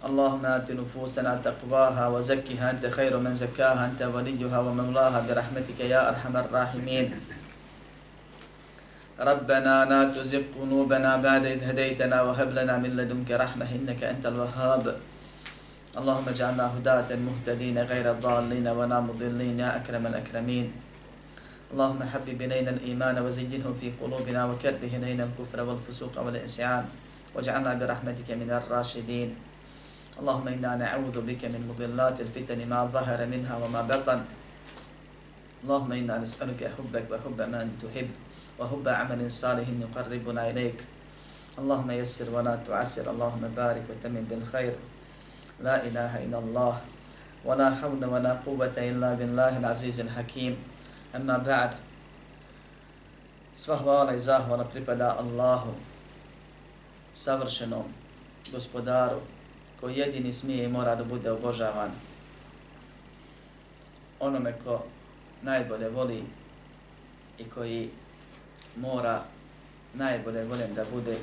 اللهم آت نفوسنا تقواها وزكها أنت خير من زكاها أنت وليها ومولاها برحمتك يا أرحم الراحمين. ربنا لا تزغ قلوبنا بعد إذ هديتنا وهب لنا من لدنك رحمة إنك أنت الوهاب. اللهم اجعلنا هداة مهتدين غير الضالين ولا مضلين يا أكرم الأكرمين. اللهم حبب إلينا الإيمان وزينه في قلوبنا وكره إلينا الكفر والفسوق والعصيان. واجعلنا برحمتك من الراشدين. اللهم إنا نعوذ بك من مضلات الفتن ما ظهر منها وما بطن. اللهم إنا نسألك حبك وحب من تحب وحب عمل صالح يقربنا إليك. اللهم يسر ولا تعسر. اللهم بارك وتمن بالخير. لا إله إلا الله. ولا حول ولا قوة إلا بالله العزيز الحكيم. أما بعد. Sva hvala i zahvala pripada Allahu, savršenom gospodaru, koji jedini smije i mora da bude obožavan. Onome ko najbolje voli i koji mora najbolje volim da bude.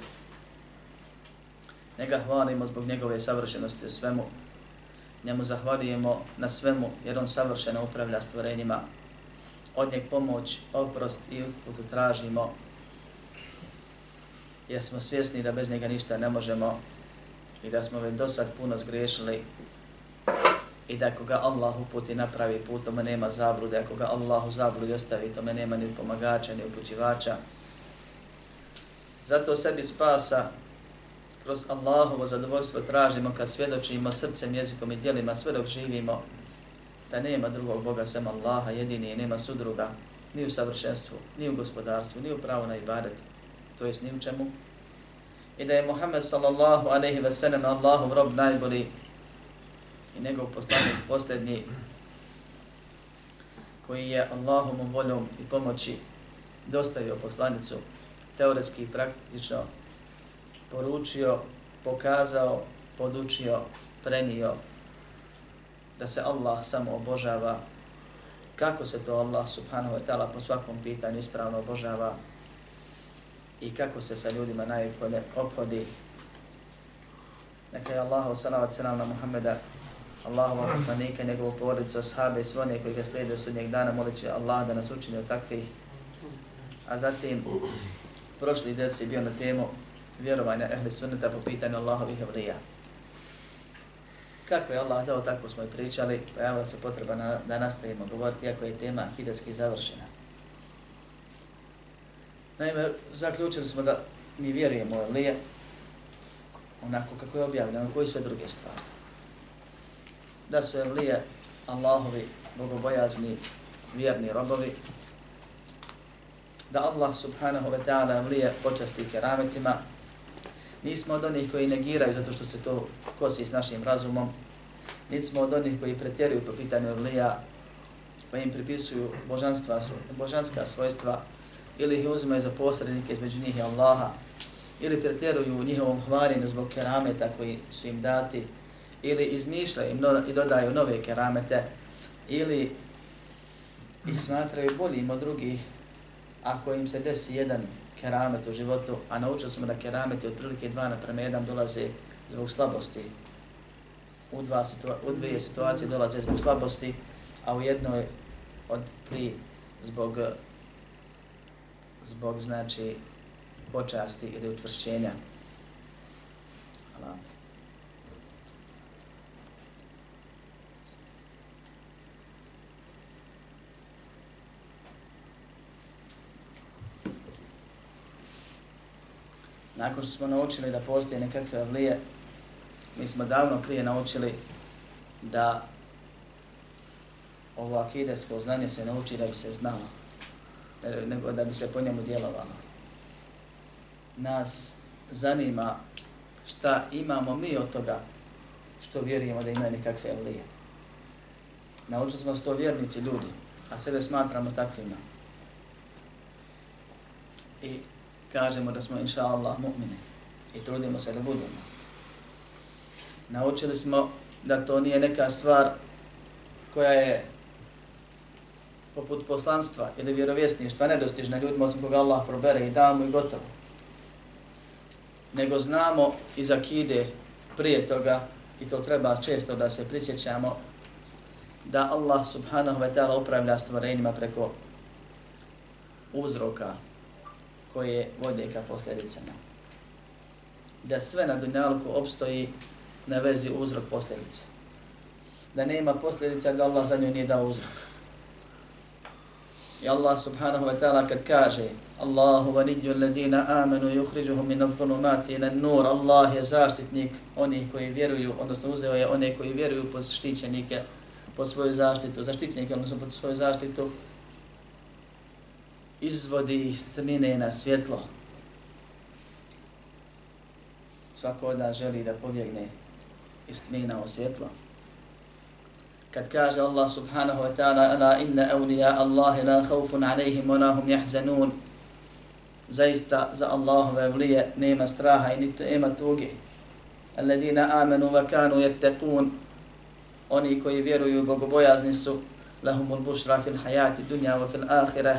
Njega hvalimo zbog njegove savršenosti u svemu. Njemu zahvaljujemo na svemu jer on savršeno upravlja stvorenjima. Od njeg pomoć, oprost i uputu tražimo jer smo svjesni da bez njega ništa ne možemo i da smo već do sad puno zgriješili i da koga Allah uputi napravi put, tome nema zablude, ako ga Allah u zabludi ostavi, tome nema ni pomagača, ni upućivača. Zato sebi spasa kroz Allahovo zadovoljstvo tražimo kad svjedočimo srcem, jezikom i dijelima sve dok živimo da nema drugog Boga sem Allaha, jedini je, nema sudruga, ni u savršenstvu, ni u gospodarstvu, ni u pravo na ibadet, to jest ni u čemu, i da je Muhammed sallallahu alaihi ve sellem Allahov rob najbolji i njegov poslanik posljednji koji je Allahom voljom i pomoći dostavio poslanicu teoretski i praktično poručio, pokazao, podučio, prenio da se Allah samo obožava. Kako se to Allah subhanahu wa ta'ala po svakom pitanju ispravno obožava? I kako se sa ljudima najbolje ophodi. Neka je Allahu salavat salam na Muhammeda, Allahova poslanika, njegovu porodicu, ashabe i sve one koji ga slijede od sudnjeg dana, molit Allah da nas učini od takvih. A zatim, prošli des je bio na temu vjerovanja ehli sunneta po pitanju Allahovih evlija. Kako je Allah dao, tako smo i pričali, pojavila se potreba na, da nastavimo govoriti, iako je tema hidetski završena. Naime, zaključili smo da mi vjerujemo u Evlije onako kako je objavljeno, koji sve druge stvari. Da su Evlije Allahovi bogobojazni, vjerni robovi, da Allah subhanahu wa ta'ala Evlije počasti kerametima, nismo od onih koji negiraju zato što se to kosi s našim razumom, nismo od onih koji pretjeruju po pitanju Evlija, pa im pripisuju božanstva, božanska svojstva, ili ih uzimaju za posrednike između njih i Allaha, ili pretjeruju u njihovom hvaljenju zbog kerameta koji su im dati, ili izmišljaju im i dodaju nove keramete, ili ih smatraju boljim od drugih ako im se desi jedan keramet u životu, a naučili smo da kerameti otprilike dva napreme jedan dolaze zbog slabosti. U, dva situa u dvije situacije dolaze zbog slabosti, a u jednoj od tri zbog zbog znači počasti ili utvršćenja. Hvala. Nakon što smo naučili da postoje nekakve avlije, mi smo davno prije naučili da ovo akidesko znanje se nauči da bi se znalo. E, nego da bi se po njemu djelovalo. Nas zanima šta imamo mi od toga što vjerujemo da imaju nekakve evlije. Naučili smo sto vjernici ljudi, a sebe smatramo takvima. I kažemo da smo inša Allah mu'mini i trudimo se da budemo. Naučili smo da to nije neka stvar koja je poput poslanstva ili vjerovjesništva nedostižna ljudima osim koga Allah probere i damo i gotovo. Nego znamo iz akide prije toga i to treba često da se prisjećamo da Allah subhanahu wa ta'ala upravlja stvorenjima preko uzroka koje vode ka posljedicama. Da sve na dunjalku obstoji na vezi uzrok posljedice. Da nema posljedica da Allah za nju nije dao uzrok. I Allah subhanahu wa ta'ala kad kaže Allahu vanidju alladina amanu yukhrijuhum min adh-dhulumati ila an-nur Allah je zaštitnik onih koji vjeruju odnosno uzeo je one koji vjeruju pod štićenike pod svoju zaštitu. Zaštitnike odnosno pod svoju zaštitu izvodi iz tmine na svjetlo. Svako da želi da pobjegne iz tmina u svjetlo kad kaže Allah subhanahu wa ta'ala ala inna awliya Allahi la khawfun alayhim wa la hum yahzanun. Zaista za Allahove vlije nema straha i niti nema tuge. Alladina amanu wa kanu yattaqun. Oni koji vjeruju bogobojazni su lahumul bushra fil hayati dunya wa fil akhirah.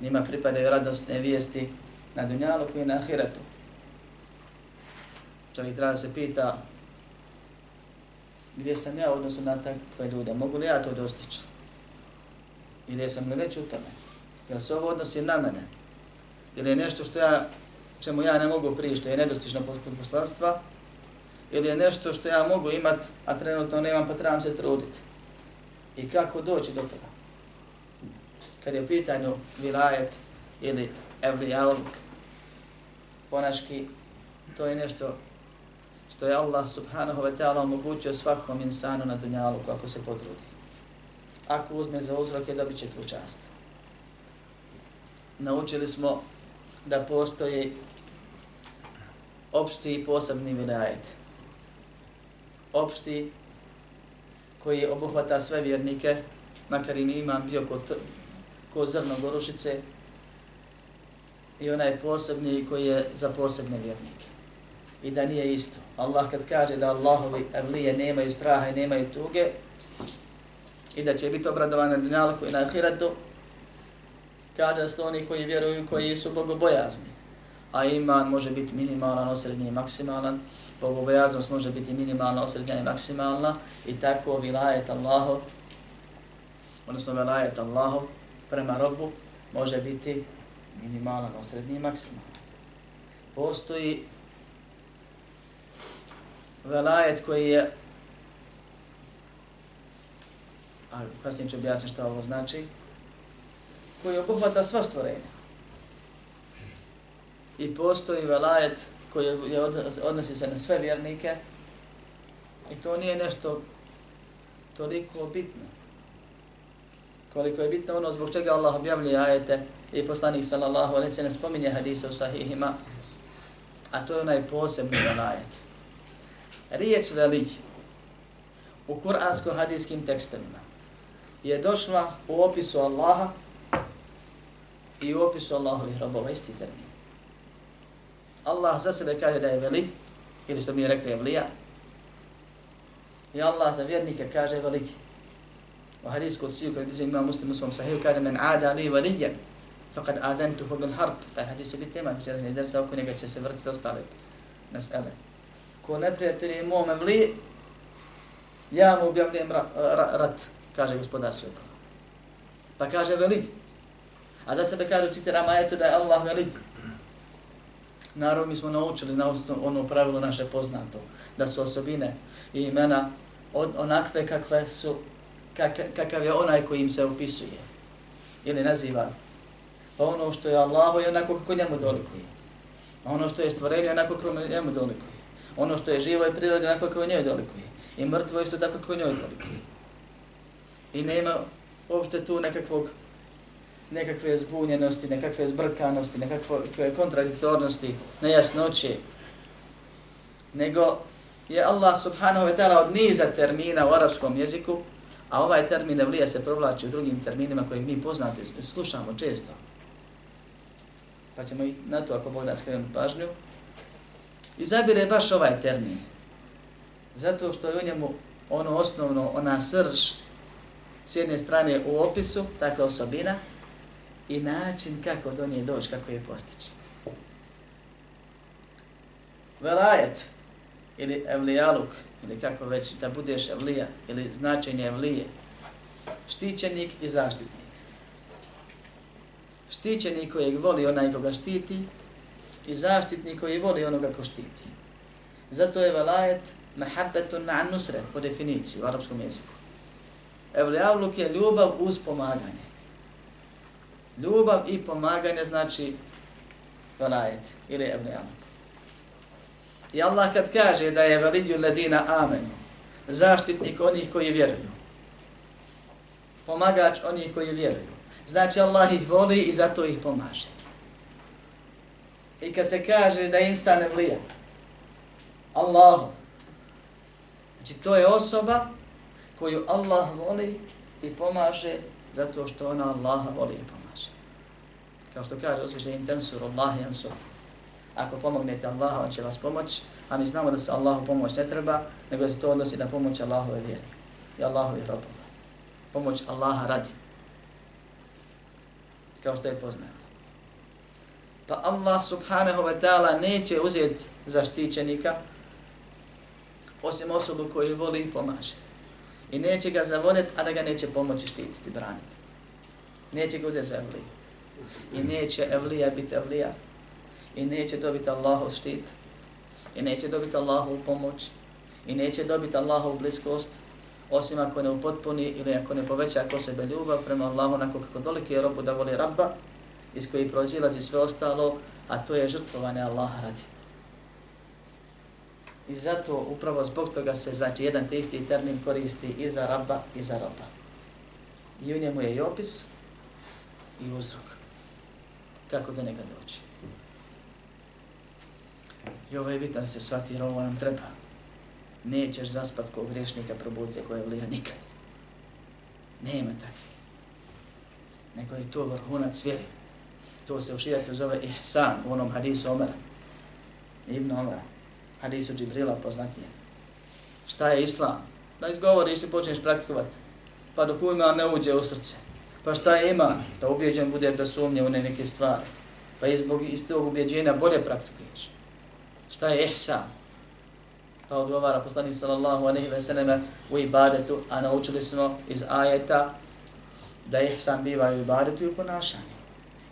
Nima pripadaju radosne vijesti na dunjalu i na ahiretu. Čovjek treba se pita gdje sam ja odnosno na takve ljude, mogu li ja to dostići? Ili sam li već u tome? Jel se ovo odnosi na mene? Ili je nešto što ja, čemu ja ne mogu prije, što je nedostižno poslanstva? Ili je nešto što ja mogu imat, a trenutno nemam, pa trebam se truditi? I kako doći do toga? Kad je u pitanju vilajet ili evlijaluk, ponaški, to je nešto što je Allah subhanahu wa ta'ala omogućio svakom insanu na dunjalu ako se potrudi. Ako uzme za uzrok je dobit će tu čast. Naučili smo da postoji opšti i posebni vilajet. Opšti koji obuhvata sve vjernike, makar i imam bio ko, ko zrno gorušice, i onaj posebni koji je za posebne vjernike i da nije isto. Allah kad kaže da Allahovi evlije nemaju straha i nemaju tuge i da će biti obradovan na dunjalku i na ahiratu, kaže da su oni koji vjeruju koji su bogobojazni. A iman može biti minimalan, osrednji i maksimalan. Bogobojaznost može biti minimalna, osrednja i maksimalna. I tako vilajet Allahov, odnosno vilajet Allahov prema robu može biti minimalan, osrednji i maksimalan. Postoji velajet koji je a kasnije ću objasniti što ovo znači, koji obuhvata sva stvorenja. I postoji velajet koji je odnosi se na sve vjernike i to nije nešto toliko bitno. Koliko je bitno ono zbog čega Allah objavljuje ajete i poslanik sallallahu alaihi se ne spominje hadise u sahihima, a to je onaj posebni velajet riječ veli u kuransko-hadijskim tekstovima je došla u opisu Allaha i u opisu Allahovih robova, isti termin. Allah za sebe kaže da je veli, ili što mi je rekli evlija, i Allah za vjernike kaže veliki. U hadijsku odsiju koji bliže ima muslim u svom sahiju kaže men ada li velijen, faqad adantuhu bil harb. Taj hadis će biti tema, večerašnji dersa oko njega će se vrtiti ostale mesele ko neprijatelj je mome mli, ja mu objavljujem ra, ra, rat, kaže gospodar sveta. Pa kaže velid. A za sebe kaže citiram ajetu da je Allah velid. Naravno, mi smo naučili na ono pravilo naše poznato, da su osobine i imena od, onakve kakve su, kak, kakav je onaj koji im se opisuje ili naziva. Pa ono što je Allahu je onako kako njemu dolikuje. A ono što je stvorenje onako kako njemu dolikuje ono što je živo je priroda onako kako njoj dolikuje. I mrtvo isto tako kako njoj dolikuje. I nema uopšte tu nekakvog nekakve zbunjenosti, nekakve zbrkanosti, nekakve kontradiktornosti, nejasnoće. nego je Allah subhanahu wa ta'ala od niza termina u arapskom jeziku, a ovaj termin evlija se provlači u drugim terminima koji mi poznate, slušamo često. Pa ćemo i na to, ako Bog nas pažnju. Izabire baš ovaj termin. Zato što je u njemu ono osnovno, ona srž, s jedne strane u opisu, takva osobina, i način kako do nje doći, kako je postići. Velajet, ili evlijaluk, ili kako već da budeš evlija, ili značenje evlije, štićenik i zaštitnik. Štićenik kojeg voli onaj koga štiti i zaštitnik koji voli onoga ko štiti. Zato je velajet mahabbetun ma'an nusre, po definiciji u arapskom jeziku. Evlijavluk je ljubav uz pomaganje. Ljubav i pomaganje znači velajet ili evlijavluk. I Allah kad kaže da je velidju ledina amenu, zaštitnik onih koji vjeruju, pomagač onih koji vjeruju, znači Allah ih voli i zato ih pomaže. I kad se kaže da je insan evlija, Allahu, znači to je osoba koju Allah voli i pomaže zato što ona Allaha voli i pomaže. Kao što kaže osviše intensur, Allah jansur. Ako pomognete Allaha, on će vas pomoći, a mi znamo da se Allahu pomoć ne treba, nego da se to odnosi na pomoć Allahove vjeri i Allahove robova. Pomoć Allaha radi. Kao što je poznato. Pa Allah subhanahu wa ta'ala neće uzeti zaštićenika osim osobu koju voli i pomaže. I neće ga zavoljeti, a da ga neće pomoći štititi, braniti. Neće ga uzeti za evliju. I neće evlija biti evlija. I neće dobiti Allahov štit. I neće dobiti Allahovu pomoć. I neće dobiti Allahovu bliskost. Osim ako ne upotpuni ili ako ne poveća ako sebe ljubav prema Allahu onako kako dolike je robu da voli rabba iz koji prozilazi sve ostalo, a to je žrtvovanje Allah radi. I zato upravo zbog toga se znači jedan te isti termin koristi i za rabba i za roba. I u njemu je i opis i uzrok. Kako do njega doći. I ovo je bitno da se shvati jer ovo nam treba. Nećeš zaspat kog grešnika probudze koje je vlija nikad. Nema takvih. Nego je to vrhunac vjeri. To se u širijatu zove ihsan u onom hadisu Omara. Ibn Omara hadisu Džibrila poznatije. Šta je islam? Da izgovoriš i počneš praktikovati. Pa dok ima ne uđe u srce. Pa šta je ima? Da ubjeđen bude bez sumnje u neke stvari. Pa izbog iz tog ubjeđenja bolje praktikuješ. Šta je ihsan? Pa odgovara poslanik sallallahu alaihi ve selleme u ibadetu, a naučili smo iz ajeta da ihsan biva u ibadetu i u ponašanju.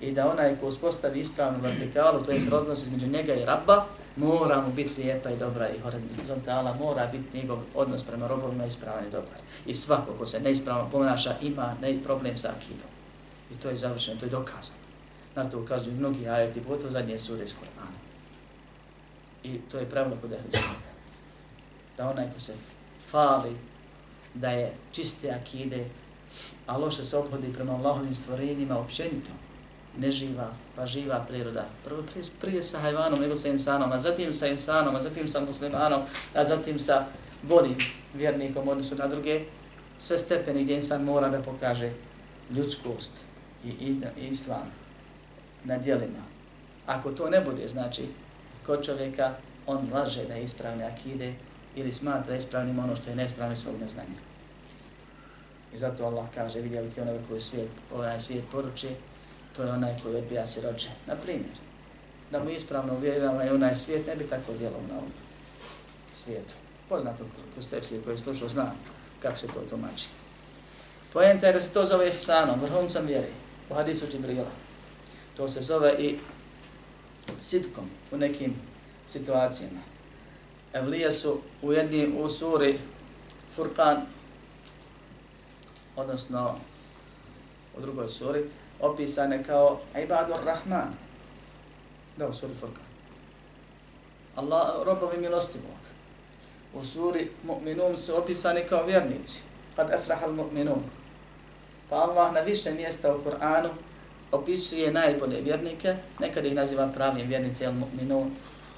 I da onaj ko uspostavi ispravnu vertikalu, to je srodnost između njega i rabba, mora mu biti lijepa i dobra i horizontala, mora biti njegov odnos prema robovima ispravan i dobar. I svako ko se neispravno ponaša ima ne problem sa akidom. I to je završeno, to je dokazano. Na to ukazuju mnogi ajeti, pogotovo zadnje sure iz Korana. I to je pravilo kod ehli Da onaj ko se fali da je čiste akide, a loše se obhodi prema Allahovim stvorenjima općenito, neživa, pa živa priroda. Prvo prije, prije sa hajvanom, nego sa insanom, a zatim sa insanom, a zatim sa muslimanom, a zatim sa bolim vjernikom odnosu na druge, sve stepene gdje insan mora da pokaže ljudskost i, i, i islam na dijelima. Ako to ne bude, znači, kod čovjeka, on laže da je ispravne akide ili smatra ispravnim ono što je nespravno svog neznanja. I zato Allah kaže, vidjeli ti onoga koji svijet, ovaj svijet poruči, to je onaj koji odbija siroče. Na primjer, da mu ispravno uvjerujemo je onaj svijet, ne bi tako djelo na ovom svijetu. Poznato ko stepsije koji slušao zna kako se to tumači. Pojenta je da se to zove ihsanom, vrhuncom vjeri, u hadisu Džibrila. To se zove i sitkom u nekim situacijama. Evlije su u jedni u suri Furkan, odnosno u drugoj suri, opisane kao ibadur rahman. Da, u suri Furkan. Allah, robovi milostivog. U suri mu'minun su opisani kao vjernici. Kad efrahal mu'minun. Pa Allah na više mjesta u Kur'anu opisuje najbolje vjernike, nekada ih naziva pravim vjernici, al mu'minun,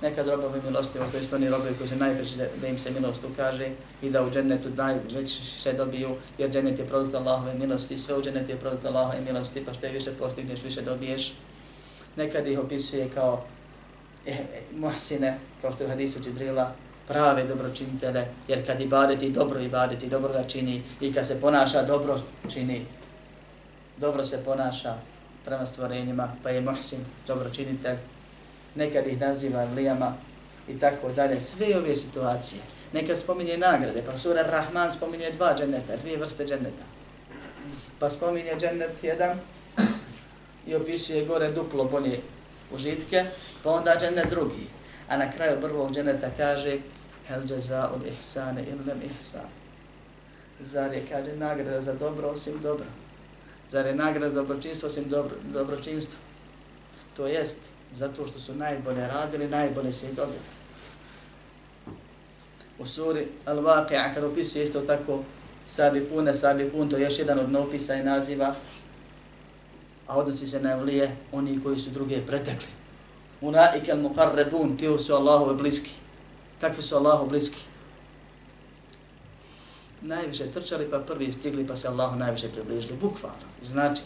nekad robovi milosti, to jest oni robovi koji su najveći da, da im se milost ukaže i da u džennetu najveće dobiju, jer džennet je produkt Allahove milosti, sve u džennetu je produkt Allahove milosti, pa što je više postigneš, više dobiješ. Nekad ih opisuje kao eh, muhsine, kao što je u hadisu Džibrila, prave dobročinitele, jer kad ibadeti dobro ibadeti, dobro ga čini i kad se ponaša dobro čini, dobro se ponaša prema stvorenjima, pa je muhsin dobročinitelj, nekad ih naziva lijama i tako dalje. Sve ove situacije. Nekad spominje nagrade, pa sura Rahman spominje dva dženneta, dvije vrste dženneta. Pa spominje džennet jedan i opisuje gore duplo bolje užitke, pa onda džennet drugi. A na kraju prvog dženneta kaže Hel jaza od ihsane ilem ihsan. Zar je, kaže, nagrada za dobro osim dobro? Zar je nagrada za dobročinstvo osim dobro, dobročinstvo? To jest, zato što su najbolje radili, najbolje se i dobili. U suri Al-Waqi'a, kad opisuje isto tako sabi pune, sabi pun, to je još jedan od nopisa i naziva, a odnosi se na evlije, oni koji su druge pretekli. Unaike al-muqarrabun, ti su Allahove bliski. Takvi su Allahu bliski. Najviše trčali, pa prvi stigli, pa se Allahu najviše približili. Bukvalno, znači,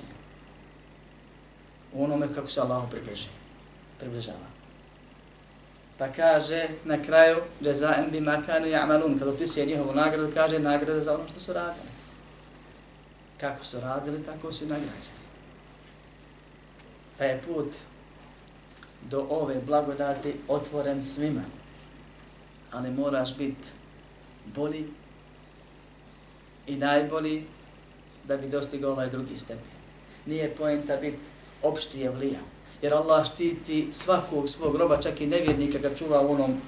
U onome kako se Allahu približili približava. Pa kaže na kraju, jazaem bi makanu ya'malun, kad opisuje njihovu nagradu, kaže nagrada za ono što su radili. Kako su radili, tako su i nagrađeni. Pa je put do ove blagodati otvoren svima. Ali moraš biti bolji i najbolji da bi dostigao ovaj drugi stepen. Nije poenta biti opšti vlijan jer Allah štiti svakog svog roba, čak i nevjernika ga čuva u onom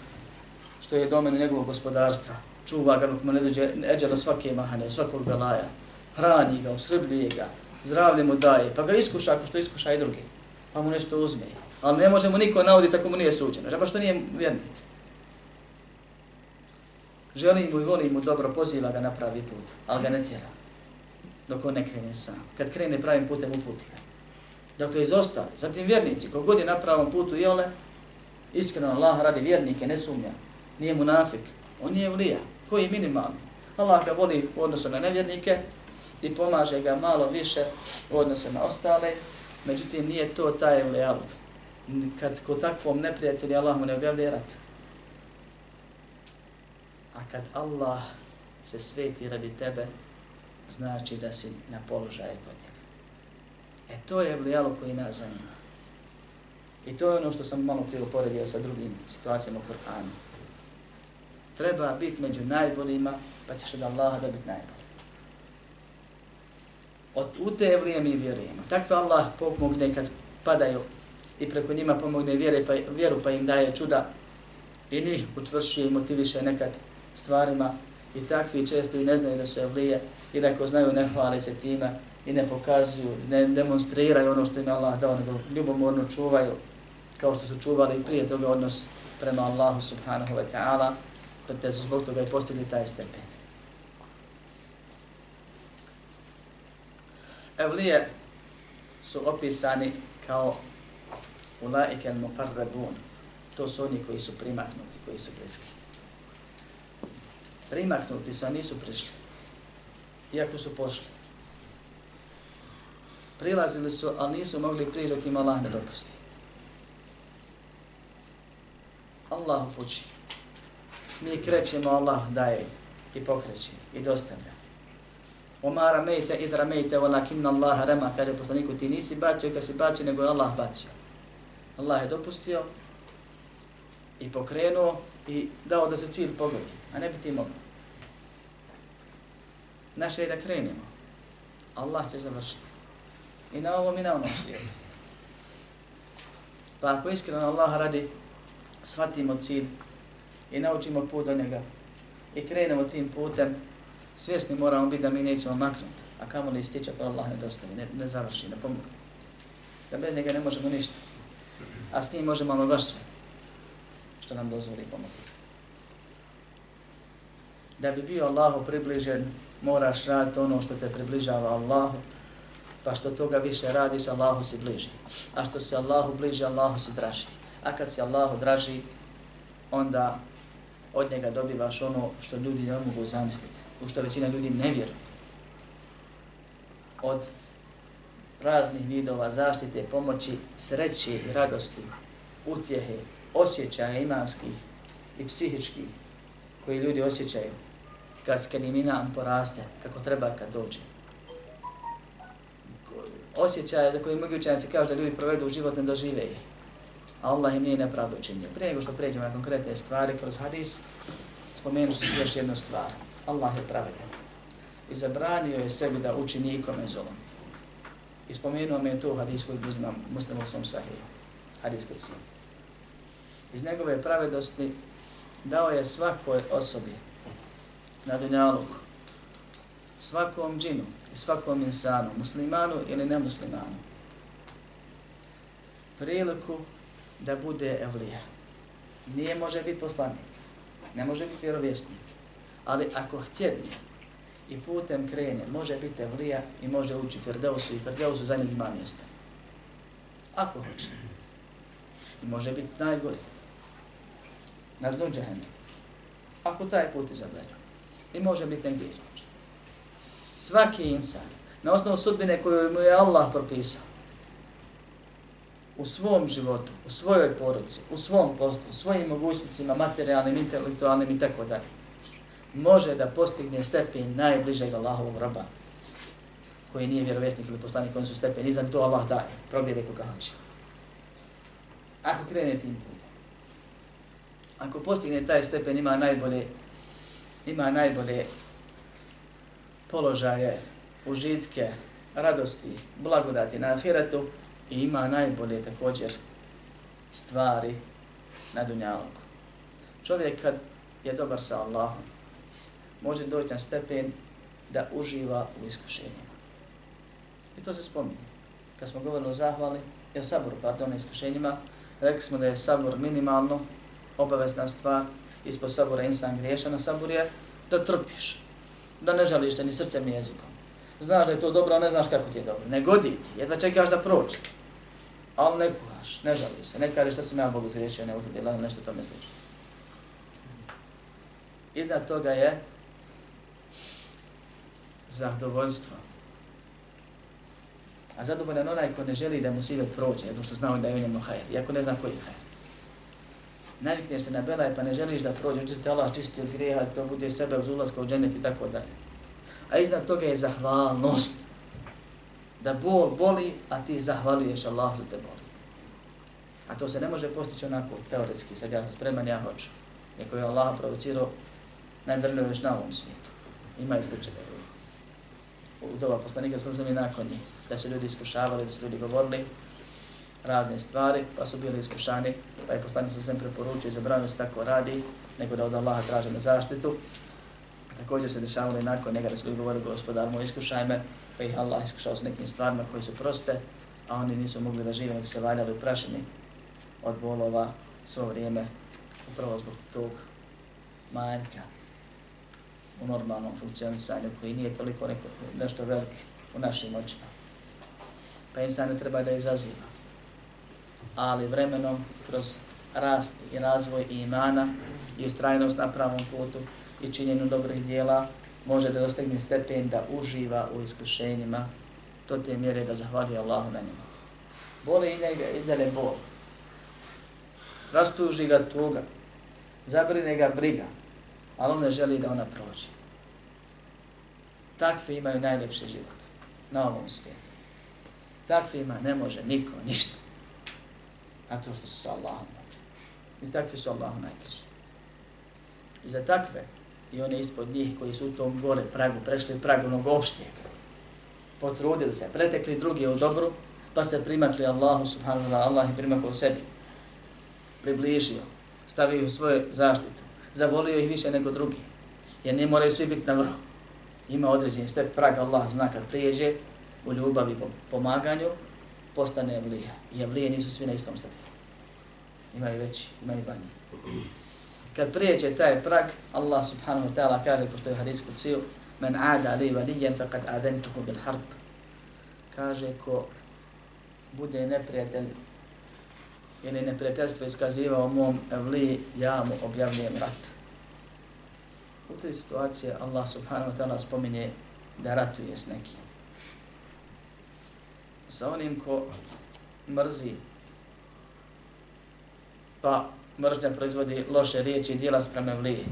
što je domenu njegovog gospodarstva. Čuva ga dok mu ne dođe eđa svake mahane, svakog belaja. Hrani ga, usrbljuje ga, zdravlje mu daje, pa ga iskuša ako što iskuša i drugi. Pa mu nešto uzme. Ali ne može mu niko navoditi ako mu nije suđeno. Žaba pa što nije vjernik. Želi mu i voli mu dobro, poziva ga na pravi put, ali ga ne tjera. Dok on ne krene sam. Kad krene pravim putem, uputi ga. Dakle, izostali. Zatim vjernici, kogod je na pravom putu i ole, iskreno Allah radi vjernike, ne sumnja. Nije munafik. On je vlija. Koji je minimalni? Allah ga voli u odnosu na nevjernike i pomaže ga malo više u odnosu na ostale. Međutim, nije to taj vlijalog. Kad ko takvom neprijatelji Allah mu ne objavlja rat. A kad Allah se sveti radi tebe, znači da si na položaju kod E to je vlijalo koji nas zanima. I to je ono što sam malo prije uporedio sa drugim situacijama u Koranu. Treba biti među najboljima, pa ćeš od Allaha da biti najbolji. Od, u te vlije mi vjerujemo. Takve Allah pomogne kad padaju i preko njima pomogne vjere, pa, vjeru pa im daje čuda i njih učvršuje i motiviše nekad stvarima i takvi često i ne znaju da su evlije i da ako znaju ne hvale se time i ne pokazuju, ne demonstriraju ono što im Allah dao, nego ljubomorno čuvaju, kao što su čuvali i prije toga odnos prema Allahu subhanahu wa ta'ala, pa te su zbog toga i postigli taj stepen. Evlije su opisani kao ulaike al-muqarrabun. To su oni koji su primaknuti, koji su bliski. Primaknuti su, a nisu prišli. Iako su pošli prilazili su, ali nisu mogli prije dok im Allah ne dopusti. Allah upući. Mi krećemo, Allah daje i pokreći i dostavlja. Omara mejte idra mejte walakinna Allah rema, kaže poslaniku, ti nisi bacio i kad si bacio, nego je Allah bacio. Allah je dopustio i pokrenuo i dao da se cilj pogodi, a ne bi ti mogao. Naše je da krenemo. Allah će završiti i na ovom i na onom svijetu. Pa ako iskreno Allah radi, shvatimo cilj i naučimo put do njega i krenemo tim putem, svjesni moramo biti da mi nećemo maknuti, a kamo li ističe ako Allah ne dostavi, ne, ne završi, ne pomogu. Da bez njega ne možemo ništa, a s njim možemo ono baš sve, što nam dozvoli pomoći. Da bi bio Allahu približen, moraš raditi ono što te približava Allahu, Pa što toga više radiš, Allahu si bliži. A što se Allahu bliži, Allahu si draži. A kad si Allahu draži, onda od njega dobivaš ono što ljudi ne mogu zamisliti, u što većina ljudi ne vjeruje. Od raznih vidova zaštite, pomoći, sreće i radosti, utjehe, osjećaja imanskih i psihičkih koji ljudi osjećaju kad, kad poraste, kako treba kad dođe. Osjećaje za koje mnogi učenjaci kažu da ljudi provedu u život ne dožive ih. A Allah im nije nepravdu učinio. Prije nego što pređemo na konkretne stvari kroz hadis, spomenut ću još jednu stvar. Allah je pravedan. I zabranio je sebi da uči nikome zulom. I spomenuo me to hadis koji uzimam muslim sam svom sahiju. Hadis kod sam. Iz njegove pravednosti dao je svakoj osobi na dunjaluku, svakom džinu svakom insanu, muslimanu ili nemuslimanu, priliku da bude evlija. Nije može biti poslanik, ne može biti vjerovjesnik, ali ako htjedne i putem krene, može biti evlija i može ući Firdausu i Firdausu za njeg ima mjesta. Ako hoće. I može biti najgori. Na dnu džahenu. Ako taj put izabere. I može biti negdje između. Svaki insan, na osnovu sudbine koju mu je Allah propisao, u svom životu, u svojoj porodici, u svom poslu, u svojim mogućnicima, materijalnim, intelektualnim i tako dalje, može da postigne stepen najbližeg Allahovog roba, koji nije vjerovjesnik ili poslanik, koji su stepen iznad, to Allah daje, probjede koga hoće. Ako krene tim putem, ako postigne taj stepen, ima najbolje, ima najbolje položaje, užitke, radosti, blagodati na ahiretu, i ima najbolje također stvari na dunjalku. Čovjek kad je dobar sa Allahom, može doći na stepen da uživa u iskušenjima. I to se spominje. Kad smo govorili o zahvali, i o saboru, pardon, na iskušenjima, rekli smo da je sabor minimalno obavezna stvar, ispod sabora insan griješa na sabor je da trpiš, da ne žališ te ni srcem ni jezikom. Znaš da je to dobro, a ne znaš kako ti je dobro. Ne godi ti, jedva čekaš da prođe ali ne kuhaš, ne žališ se, ne kažeš da sam ja Bogu zriješio, ne utrudila, ali nešto to misliš. Iznad toga je zadovoljstvo. A zadovoljan onaj ko ne želi da mu sivet prođe, zato što zna da je u njemu hajr, iako ne zna koji je hajr. Navikneš se na belaj pa ne želiš da prođe, će te Allah čisti od grijeha, to bude sebe uz ulazka u dženet i tako dalje. A iznad toga je zahvalnost da bol boli, a ti zahvaljuješ Allah da te boli. A to se ne može postići onako teoretski, sad ja sam spreman, ja hoću. Neko je Allah provocirao, najdrljio još na ovom svijetu. Ima i slučaje. U doba poslanika sam sam i nakon njih, da su ljudi iskušavali, da su ljudi govorili razne stvari, pa su bili iskušani, pa je poslanik sam sve preporučio i zabranio se tako radi, nego da od Allaha traže na zaštitu. Također se dešavali nakon njega da su govorili gospodar moj iskušaj me, pa ih Allah iskušao s nekim stvarima koji su proste, a oni nisu mogli da žive, nego se valjali prašeni od bolova svo vrijeme, upravo zbog tog manjka u normalnom funkcionisanju koji nije toliko neko, nešto velik u našim očima. Pa insan ne treba da izaziva. Ali vremenom, kroz rast i razvoj i imana i ustrajnost na pravom putu i činjenju dobrih dijela, može da dostigne stepen da uživa u iskušenjima do te mjere da zahvali Allahu na njima. Boli i njega i dalje bol. Rastuži ga tuga. Zabrine ga briga. Ali on ne želi da ona prođe. Takvi imaju najljepši život na ovom svijetu. Takvima ne može niko ništa. A to što su sa Allahom. I takvi su Allahu najbliži. I za takve i one ispod njih koji su u tom gore pragu, prešli prag onog opštijeg. Potrudili se, pretekli drugi u dobru, pa se primakli Allahu subhanahu wa Allah i primakao sebi. Približio, stavio ih u svoju zaštitu, zavolio ih više nego drugi, jer ne moraju svi biti na vrhu. Ima određeni step prag, Allah zna kad prijeđe u ljubavi i pomaganju, postane evlija. I evlije nisu svi na istom stepenu. Imaju veći, imaju manji kad prijeđe taj prag, Allah subhanahu wa ta'ala kaže, ko što je hadis ciju, men ada li valijen faqad adentuhu bil harb. Kaže, ko bude neprijatelj ili neprijateljstvo iskazivao mom evliji, ja mu objavljujem rat. U toj situaciji Allah subhanahu wa ta'ala spominje da ratuje s nekim. Sa onim ko mrzi, pa mržnja proizvodi loše riječi i dijela spreme vlije.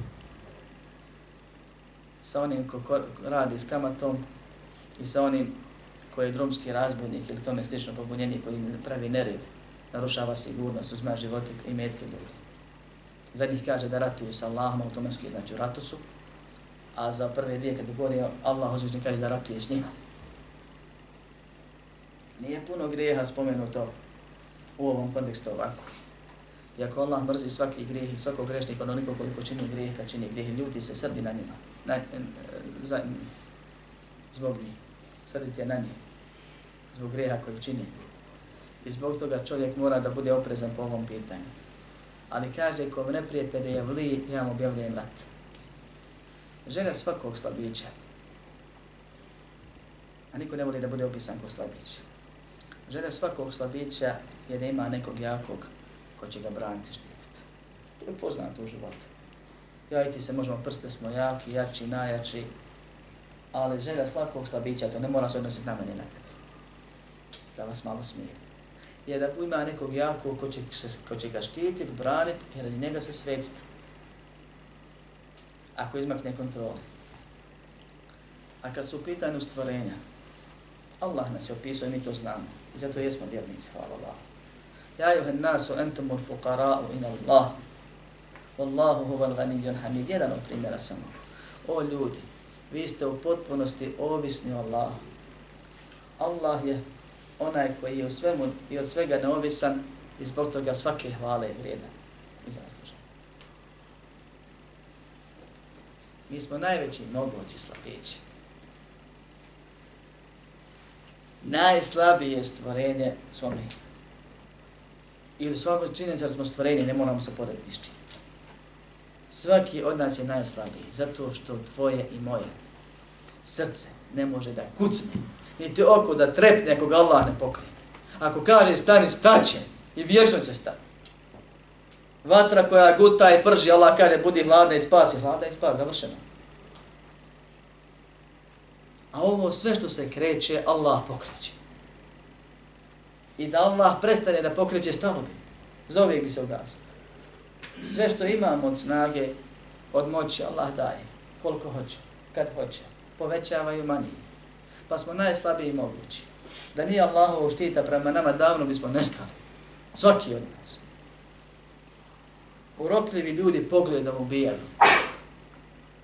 Sa onim ko radi s kamatom i sa onim koji je drumski razbojnik ili tome slično pobunjeni koji pravi nered, narušava sigurnost, uzma živote i metke ljudi. Za njih kaže da ratuju sa Allahom, automatski znači u ratu su, a za prve dvije kategorije Allah uzvišnji kaže da ratuje s njima. Nije puno grijeha spomenuto u ovom kontekstu ovako. Iako Allah mrzi svaki grijeh i svakog grešnika onoliko koliko čini grijeh, kad čini grijeh, ljuti se srdi na njima, na, za, zbog njih. Srditi je na njih, zbog grijeha koji čini. I zbog toga čovjek mora da bude oprezan po ovom pitanju. Ali kaže, ko neprijatelj je vli, ja mu objavljujem rat. Želja svakog slabića. A niko ne voli da bude opisan ko slabić. Želja svakog slabića je da ima nekog jakog ko će ga braniti štititi. To je poznato u životu. Ja i ti se možemo prste, smo jaki, jači, najjači, ali želja svakog slabića, to ne mora se odnositi na mene na tebe. Da vas malo smiri. Je da ima nekog jakog ko će, se, ko će ga štititi, braniti, i radi njega se svetiti. Ako izmakne kontrole. A kad su u pitanju stvorenja, Allah nas je opisao i mi to znamo. I zato jesmo vjernici, hvala Allah. Ja juhen nasu entumul fuqara'u in Allah. Wallahu huval al-ghaniyyun hamid. Jedan od primjera samo. O ljudi, vi ste u potpunosti ovisni o Allahu. Allah je onaj koji je u svemu i od svega neovisan i zbog toga svake hvale je vrijedan i zaslužen. Mi smo najveći mogući slapići. Najslabije stvorenje smo mi. Ili svako činjenica da smo stvoreni, ne moramo se porediti s Svaki od nas je najslabiji, zato što tvoje i moje srce ne može da kucne, niti oko da trepne ako ga Allah ne pokrije. Ako kaže stani, staće i vječno će stati. Vatra koja guta i prži, Allah kaže budi hladna i spasi, hladna i spasi, završeno. A ovo sve što se kreće, Allah pokreće. I da Allah prestane da pokreće stalo bi. Zove bi se ugasio. Sve što imamo od snage, od moći, Allah daje. Koliko hoće, kad hoće. Povećavaju mani. Pa smo najslabiji mogući. Da nije Allahovo štita prema nama, davno bismo nestali. Svaki od nas. Urokljivi ljudi pogledom ubijaju.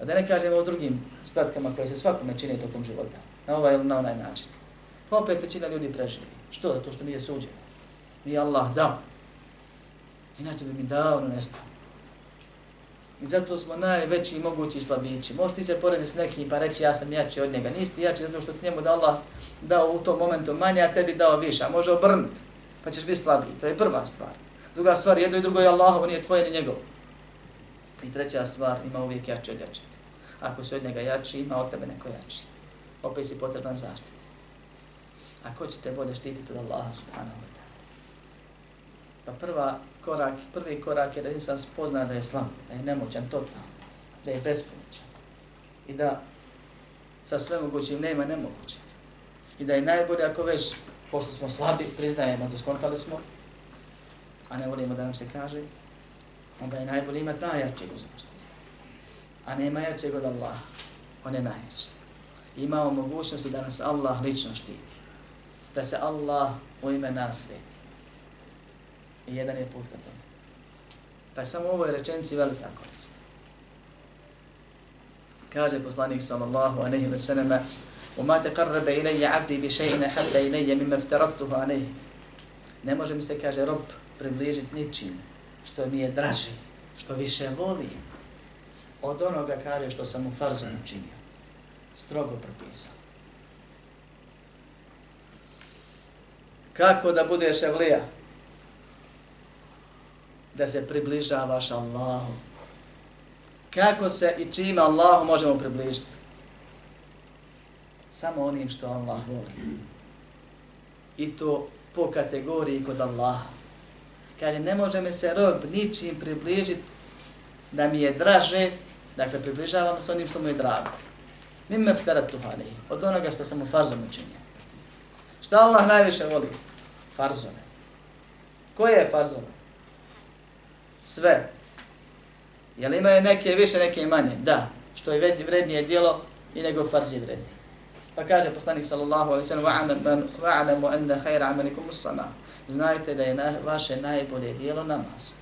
A da ne kažemo o drugim spletkama koje se svakome čine tokom života. Na ovaj ili na onaj način. Pa opet većina ljudi preživi. Što? Zato što nije suđeno. Nije Allah dao. Inače bi mi davno nestao. I zato smo najveći mogući slabići. Možeš ti se porediti s nekim pa reći ja sam jači od njega. Nisi ti jači zato što ti njemu da Allah dao u tom momentu manje, a tebi dao više. A može obrnuti, pa ćeš biti slabiji. To je prva stvar. Druga stvar, jedno i drugo je Allahovo, nije tvoje ni njegovo. I treća stvar, ima uvijek jači od jačeg. Ako se od njega jači, ima od tebe neko jači. Opet si potreban zaštiti. A ko će te bolje štititi od Allaha subhanahu wa ta'ala? Pa prva korak, prvi korak je da insan spozna da je slab, da je nemoćan totalno, da je bespomoćan. I da sa sve mogućim nema nemogućeg. I da je najbolje ako već, pošto smo slabi, priznajemo, to skontali smo, a ne volimo da nam se kaže, onda je najbolje imati najjačeg uzvrsti. A nema jačeg od Allaha. On je najjači. Imamo mogućnosti da nas Allah lično štiti. Da se Allah u ime nas sveti. I jedan je put ka tome. Pa je samo ovoj rečenci velika korist. Kaže poslanik sallallahu aleyhi ve selleme وَمَا تَقَرَّبَ إِلَيَّ عَبْدِي بِشَيْءٍ حَبَّ إِلَيَّ مِمَّ افترضته عَلَيْهِ Ne može mi se, kaže, rob približiti ničim što mi je draži, što više volim od onoga, kaže, što sam u farzu učinio. Strogo propisao. Kako da budeš evlija? da se približavaš Allahu. Kako se i čime Allahu možemo približiti? Samo onim što Allah voli. I to po kategoriji kod Allaha. Kaže, ne može mi se rob ničim približiti da mi je draže, dakle, približavam se onim što mu je drago. Mi me ftarat tuhani, od onoga što sam mu farzom učinio. Šta Allah najviše voli? Farzove. Koje je farzove? Sve. Jel imaju neke više, neke manje? Da. Što je vrednije dijelo i nego farz je vrednije. Pa kaže poslanik sallallahu alaihi sallam wa'alamu anna khayra amalikum as-salah. Znajte da je na, vaše najbolje dijelo namaz.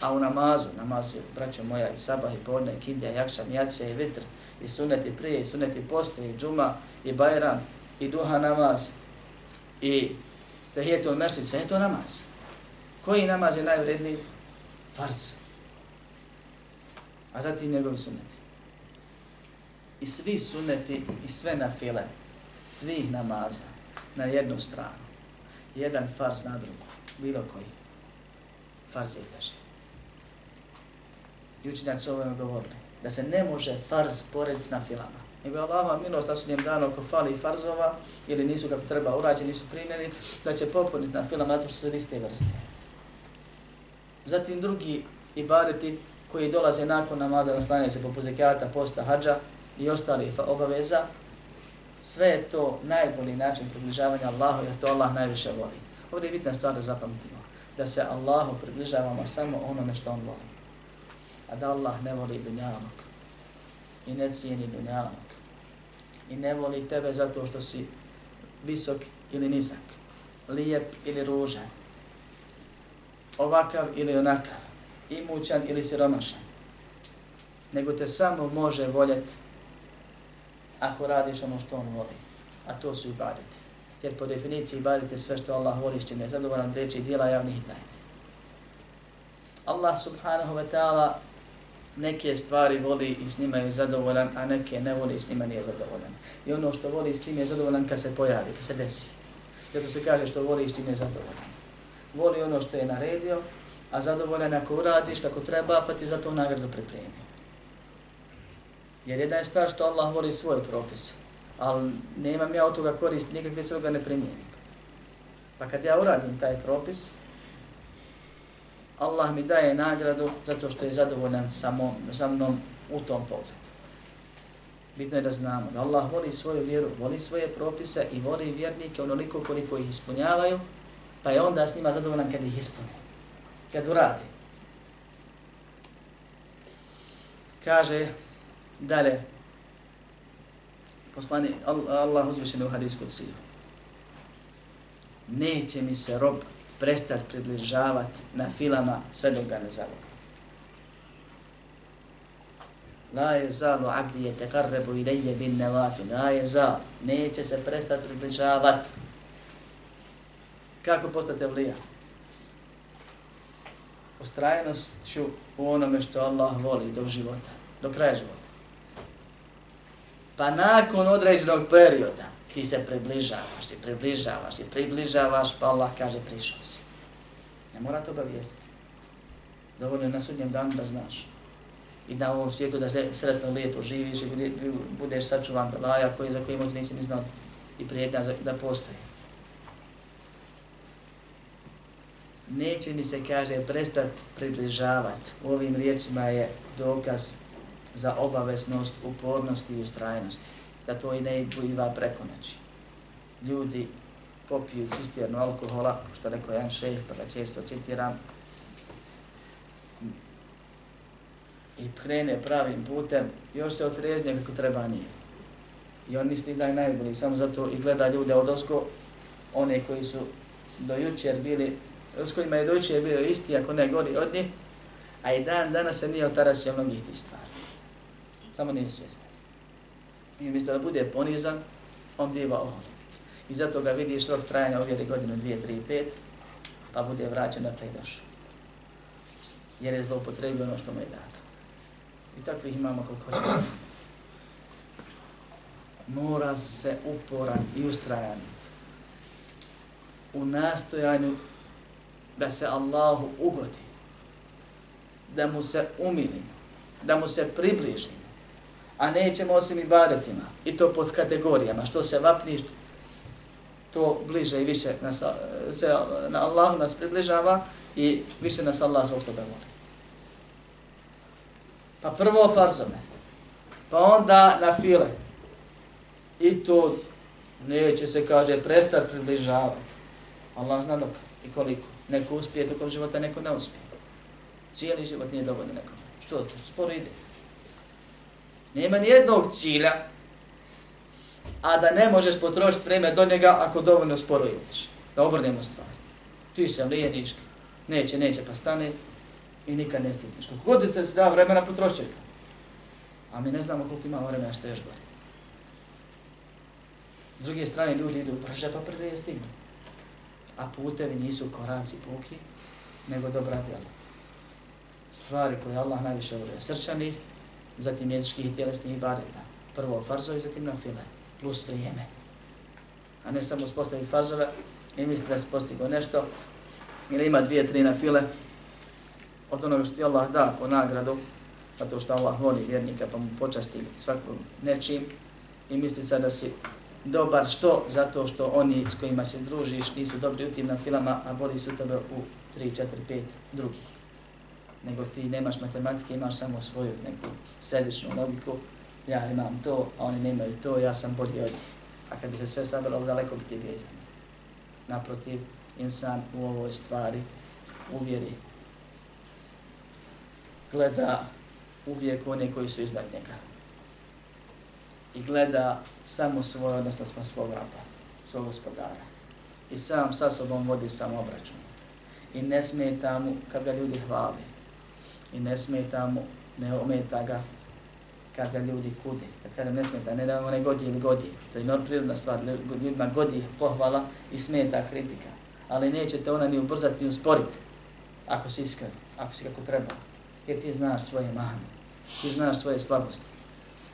A u namazu, namaz je, braćo moja, i sabah, i podne, i kindija, i akšan, i acija, i vitr, i prije, i suneti poste, i džuma, i bajram, i duha namaz, i tehijetul mešti, sve je to namaz. Koji namaz je najvredniji? Farz. A zatim njegovi suneti. I svi suneti, i sve na file, svih namaza, na jednu stranu. Jedan farz na drugu, bilo koji. Farz je teži. I učinjaci su ovome govorili, da se ne može farz porediti s nafilama nego Allahova milost da su njem dano ko fali farzova ili nisu kako treba urađeni, nisu primjeni, da će popuniti na filama zato što su iste vrste. Zatim drugi ibadeti koji dolaze nakon namaza naslanjaju se poput zekijata, posta, hađa i ostali obaveza, sve je to najbolji način približavanja Allahu jer to Allah najviše voli. Ovdje je bitna stvar da zapamtimo, da se Allahu približavamo samo ono što On voli. A da Allah ne voli dunjalog i ne cijeni dunjalog i ne voli tebe zato što si visok ili nizak, lijep ili ružan, ovakav ili onakav, imućan ili siromašan, nego te samo može voljeti ako radiš ono što on voli, a to su ibadeti. Jer po definiciji ibadete sve što Allah voli, što je zadovoljan reći dijela javnih tajni. Allah subhanahu wa ta'ala neke stvari voli i s njima je zadovoljan, a neke ne voli i s njima nije zadovoljan. I ono što voli s tim je zadovoljan kad se pojavi, kad se desi. Zato se kaže što voli i s tim je zadovoljan. Voli ono što je naredio, a zadovoljan ako uradiš kako treba, pa ti za to nagradu pripremi. Jer jedna je stvar što Allah voli svoj propis, ali nemam ja od toga koristi, nikakve se ga ne primijenim. Pa kad ja uradim taj propis, Allah mi daje nagradu zato što je zadovoljan samo sa mnom u tom pogledu. Bitno je da znamo da Allah voli svoju vjeru, voli svoje propise i voli vjernike onoliko koliko ih ispunjavaju, pa je onda s njima zadovoljan kad ih ispune, kad uradi. Kaže dalje, poslani Allah uzvišen u hadisku cilju. Neće mi se rob prestati približavati na filama sve dok ga ne zavoli. La je zalu abdi je tekarrebu ilaje bin nevafi. La je zal. Neće se prestati približavat. Kako postati evlija? Ustrajnost ću u onome što Allah voli do života, do kraja života. Pa nakon određenog perioda, ti se približavaš, ti približavaš, ti približavaš, pa Allah kaže prišao si. Ne mora to obavijestiti. Dovoljno je na sudnjem danu da znaš. I da u ovom svijetu da sretno lijepo živiš i budeš sačuvan belaja koji, za koji možda nisi ni znao i prijetna da postoji. Neće mi se, kaže, prestat približavati. U ovim riječima je dokaz za obaveznost, upornosti i ustrajnosti da to i ne biva preko noći. Ljudi popiju cisternu alkohola, što rekao jedan šejh, pa ga često citiram, i krene pravim putem, još se otreznje kako treba nije. I on misli da je najbolji, samo zato i gleda ljude od osko, one koji su do jučer bili, s kojima je do jučer bio isti, ako ne gori od njih, a i dan danas se nije otarasio mnogih tih stvari. Samo nije svjestan. I umjesto da bude ponizan, on biva oholi. I zato ga vidiš rok trajanja ovjeri godinu, dvije, tri, pet, pa bude vraćan na kraj došao. Jer je zloupotrebio ono što mu je dato. I takvih imamo koliko hoćemo. Mora se uporan i ustrajan u nastojanju da se Allahu ugodi, da mu se umili, da mu se približi, a nećemo osim ibadetima, i to pod kategorijama, što se vapni, to bliže i više nas, se na Allahu nas približava i više nas Allah zbog toga voli. Pa prvo farzome, pa onda na file. I to neće se, kaže, prestar približavati. Allah zna dok i koliko. Neko uspije tokom života, neko ne uspije. Cijeli život nije dovoljno nekom. Što? To što sporo ide. Nema ni jednog cilja, a da ne možeš potrošiti vreme do njega ako dovoljno sporo ideš. Da obrnemo stvari. Ti se lijeniš, neće, neće, pa stane i nikad ne stigneš. Koliko god se da vremena potrošiti. A mi ne znamo koliko ima vremena što još gore. S druge strane ljudi idu brže pa prve stignu. A putevi nisu koraci puki, nego dobra djela. Stvari koje Allah najviše voli srčani, zatim jezičkih i tjelesnih ibadeta. Prvo farzovi, zatim na file, plus vrijeme. A ne samo spostaviti farzove i misli da se postigo nešto, ili ima dvije, tri na file, od onoga što ti Allah da po nagradu, zato što Allah voli vjernika pa mu počasti svakom nečim i misli sad da si dobar što? Zato što oni s kojima se družiš nisu dobri u tim na filama, a boli su tebe u 3, 4, 5 drugih. Nego ti nemaš matematike, imaš samo svoju neku sebičnu logiku. Ja imam to, a oni nemaju to, ja sam bolji od njih. A kad bi se sve sabralo, daleko bi ti bio iza Naprotiv, insan u ovoj stvari uvjeri. Gleda uvijek one koji su iznad njega i gleda samo svoj, odnosno smo svog rapa, svog gospodara. I sam sa sobom vodi samo obračun. I ne smeta mu kad ga ljudi hvali. I ne smeta mu, ne ometa ga kad ga ljudi kude. Kad kažem ne smeta, ne da mu ne godi ili godi. To je nor prirodna stvar, ljudima godi pohvala i smeta kritika. Ali nećete ona ni ubrzati, ni usporiti. Ako si iskren, ako si kako treba. Jer ti znaš svoje mane. Ti znaš svoje slabosti.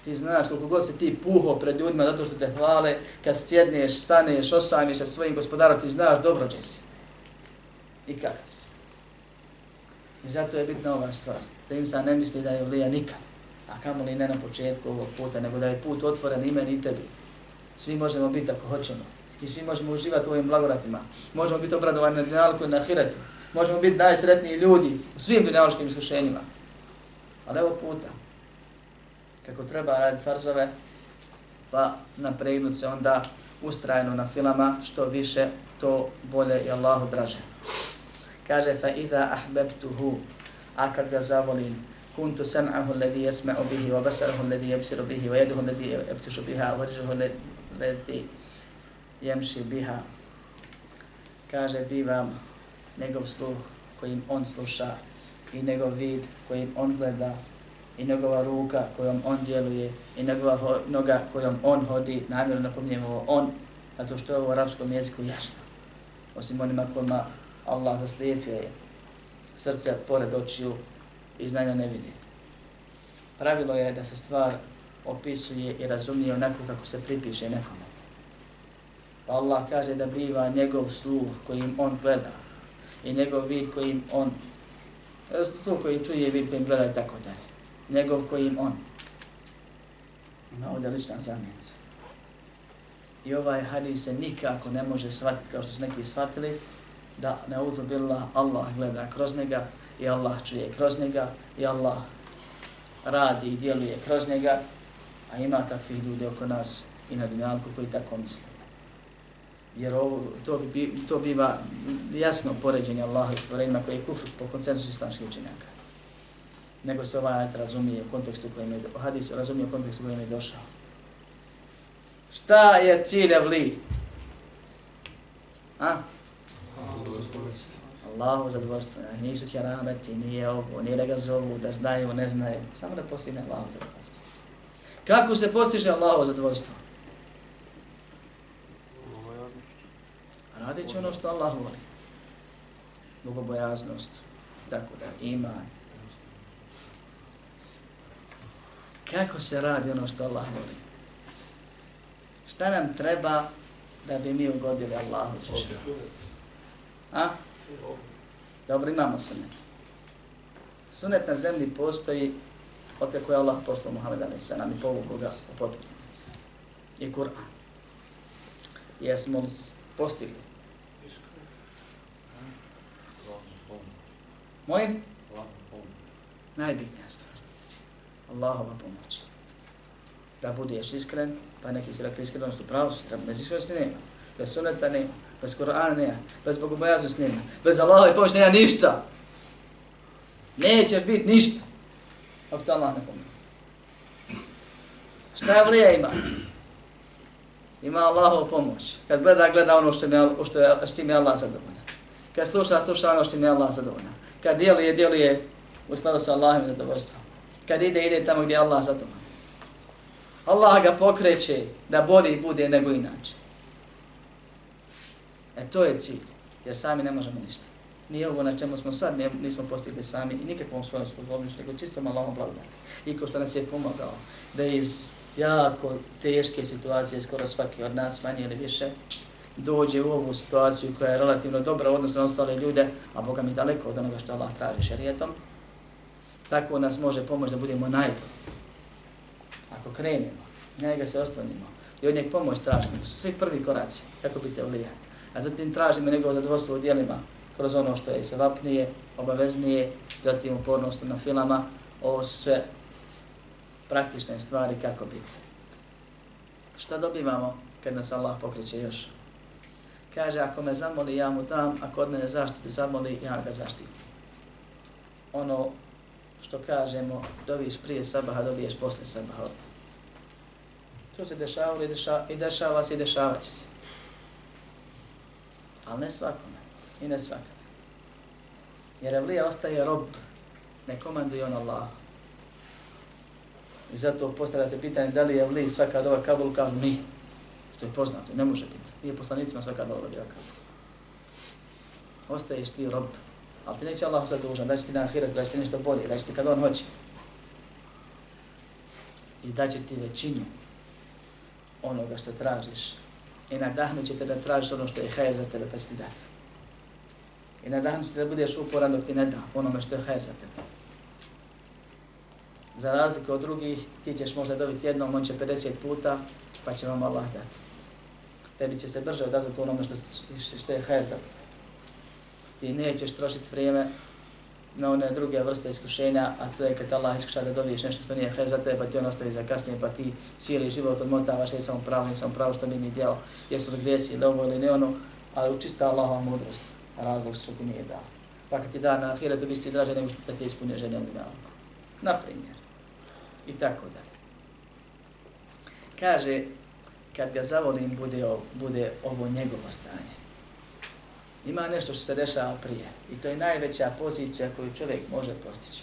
Ti znaš koliko god se ti puho pred ljudima zato što te hvale, kad sjedneš, staneš, osamiš sa svojim gospodarom, ti znaš dobro će si. I kakav si. I zato je bitna ova stvar. Da insan ne misli da je vlija nikad. A kamo li ne na početku ovog puta, nego da je put otvoren i meni i tebi. Svi možemo biti ako hoćemo. I svi možemo uživati u ovim blagoratima. Možemo biti obradovani na dunjalku i na hiretu. Možemo biti najsretniji ljudi u svim dunjaluškim iskušenjima. Ali evo puta kako treba raditi farzove, pa napregnut se onda ustrajno na filama, što više, to bolje i Allahu draže. Kaže, fa idha ahbebtuhu, a kad ga zavolim, kuntu sam'ahu alladhi yasma'u bihi wa basarahu alladhi yabsiru bihi wa yaduhu alladhi yabtishu biha wa rijluhu alladhi yamshi biha. Kaže, bivam njegov sluh kojim on sluša i njegov vid kojim on gleda i njegova ruka kojom on djeluje i njegova noga kojom on hodi, namjerno napominjemo ovo on, zato što je ovo u arapskom jeziku jasno. Osim onima kojima Allah zaslijepio je srce pored očiju i znanja ne vidi. Pravilo je da se stvar opisuje i razumije onako kako se pripiše nekome. Pa Allah kaže da biva njegov sluh kojim on gleda i njegov vid kojim on sluh koji čuje vid kojim gleda i tako dalje njegov kojim on. Ima ovdje lična zamjenica. I ovaj hadis se nikako ne može shvatiti kao što su neki shvatili, da ne bila Allah gleda kroz njega i Allah čuje kroz njega i Allah radi i djeluje kroz njega, a ima takvih ljudi oko nas i na dunjalku koji tako misle. Jer ovo, to, bi, to biva jasno poređenje Allaha i stvorenjima koji je kufr po koncensusu islamskih učenjaka nego se ovaj ajat razumije u kontekstu kojim je, hadis razumije u kontekstu kojem je došao. Šta je cilj evli? A? Allahu zadovoljstvo. Nisu kerameti, nije ovo, nije da ga zovu, da znaju, ne znaju. Samo da postigne Allahu zadovoljstvo. Kako se postiže Allahu zadovoljstvo? Radit će ono što Allah voli. Bogobojaznost, tako da, iman, kako se radi ono što Allah voli. Šta nam treba da bi mi ugodili Allahu zvišno? A? Dobro, imamo sunet. Sunet na zemlji postoji od koje Allah poslao Muhammed Ali Sanam i povuku ga u potpuno. I Kur'an. Jesmo postigli? Molim? Najbitnija stvar. Allahova pomoć. Da budeš iskren, pa neki si rekli iskrenost u pravu, bez iskrenosti nema. Bez suneta nema. Bez Korana nema. Bez bogobojaznost nema. Bez Allahove pomoć nema ništa. Nećeš biti ništa. Ako te Allah ne pomoći. Šta je vlija ima? Ima Allahov pomoć. Kad gleda, gleda ono što me, što je, što je Allah zadovoljan. Kad sluša, sluša ono što je Allah zadovoljan. Kad djeluje, djeluje u skladu sa Allahom zadovoljstvom. Kad ide, ide tamo gdje je Allah zadovoljan. Allah ga pokreće da bolji bude nego inače. E to je cilj, jer sami ne možemo ništa. Nije ovo na čemu smo sad, nismo postigli sami i nikakvom svojom sposobnošću, nego čisto malo blagodati. I ko što nas je pomogao da iz jako teške situacije, skoro svaki od nas, manje ili više, dođe u ovu situaciju koja je relativno dobra odnosno na ostale ljude, a Boga mi daleko od onoga što Allah traži šarijetom, tako nas može pomoći da budemo najbolji. Ako krenemo, njega se ostanimo i od njeg pomoć tražimo, to su svi prvi koraci, kako biste te. A zatim tražimo njegovo zadovoljstvo u dijelima kroz ono što je sevapnije, obaveznije, zatim upornost na filama, ovo su sve praktične stvari kako biti. Šta dobivamo kad nas Allah pokreće još? Kaže, ako me zamoli, ja mu dam, ako od mene zaštitu zamoli, ja ga zaštitim. Ono što kažemo, dobiješ prije sabaha, dobiješ posle sabaha. To se dešavalo i dešava, i dešava se i dešava se. Ali ne svakome i ne svakad. Jer Evlija ostaje rob, ne komanduje on Allah. I zato postavlja se pitanje da li je Evlija svaka dova kabul, kažu nije. To je poznato, ne može biti. Nije poslanicima svaka dova bila kabul. Ostaješ ti rob, ali ti neće Allah zadužan, da će ti na ahiret, da će ti nešto bolje, da će ti kad on hoće. I da će ti većinu onoga što tražiš. I nadahnut će te da tražiš ono što je hajer za tebe, pa će ti dati. I nadahnut će te da budeš uporan dok ti ne da onome što je hajer za tebe. Za razliku od drugih, ti ćeš možda dobiti jednom, on će 50 puta, pa će vam Allah dati. Tebi će se brže odazvati onome što, što je hajer za tebe ti nećeš trošiti vrijeme na one druge vrste iskušenja, a to je kad Allah iskuša da dobiješ nešto što nije hajr za tebe, pa ti on ostavi za kasnije, pa ti cijeli život odmotavaš, jesam pravo, nisam pravo, što mi ni djelo, jesu li gdje ili ovo ili ne ono, ali učista Allahova mudrost, razlog što ti nije dao. Pa kad ti da na ahiretu, biš ti draže nego što da ti ispunio žene ili malko. Naprimjer. I tako dalje. Kaže, kad ga zavolim, bude, bude ovo njegovo stanje ima nešto što se dešava prije. I to je najveća pozicija koju čovjek može postići.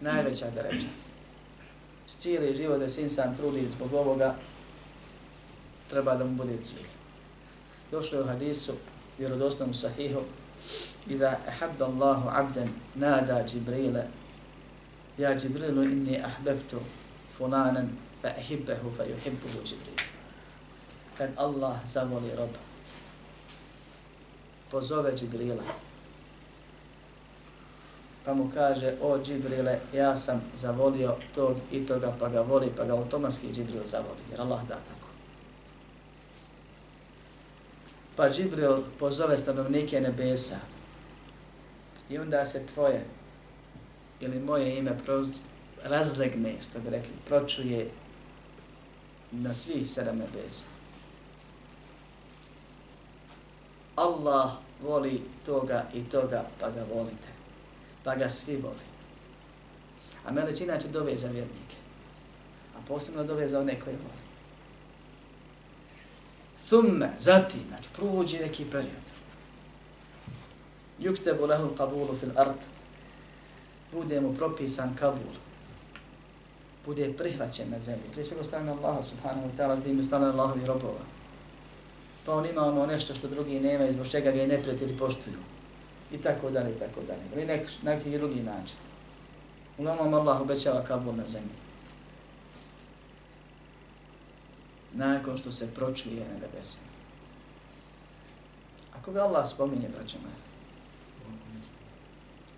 Najveća da reče. Cijeli život da se insan trudi zbog ovoga, treba da mu bude cilj. Došlo je u hadisu, vjerodostom sahihu, i da ahabda Allahu abden nada Džibrile, ja Džibrilu inni ahbebtu funanan fa ahibbehu fa juhibbuhu Džibril. Kad Allah zavoli roba, pozove Džibrila. Pa mu kaže, o Džibrile, ja sam zavolio tog i toga, pa ga voli, pa ga automatski Džibril zavoli, jer Allah da tako. Pa Džibril pozove stanovnike nebesa i onda se tvoje ili moje ime razlegne, što bi rekli, pročuje na svih sedam nebesa. Allah voli toga i toga, pa ga volite. Pa ga svi voli. A meleć inače dove za vjernike. A posebno dove za one koje voli. Thumme, zatim, znači, prođe neki period. Yuktebu lehu kabulu fil ard. Bude mu propisan kabul. Bude prihvaćen na zemlji. Prije svega stavljeno Allaha subhanahu wa ta'ala, zdi mu Allahovi robova pa on ima ono nešto što drugi nema i zbog čega ga i neprijatelji poštuju. I tako dalje, i tako dalje. Ili nek, neki drugi način. Uglavnom Allah obećava kabul na zemlji. Nakon što se pročuje na nebesima. Ako ga Allah spominje, braćo moje,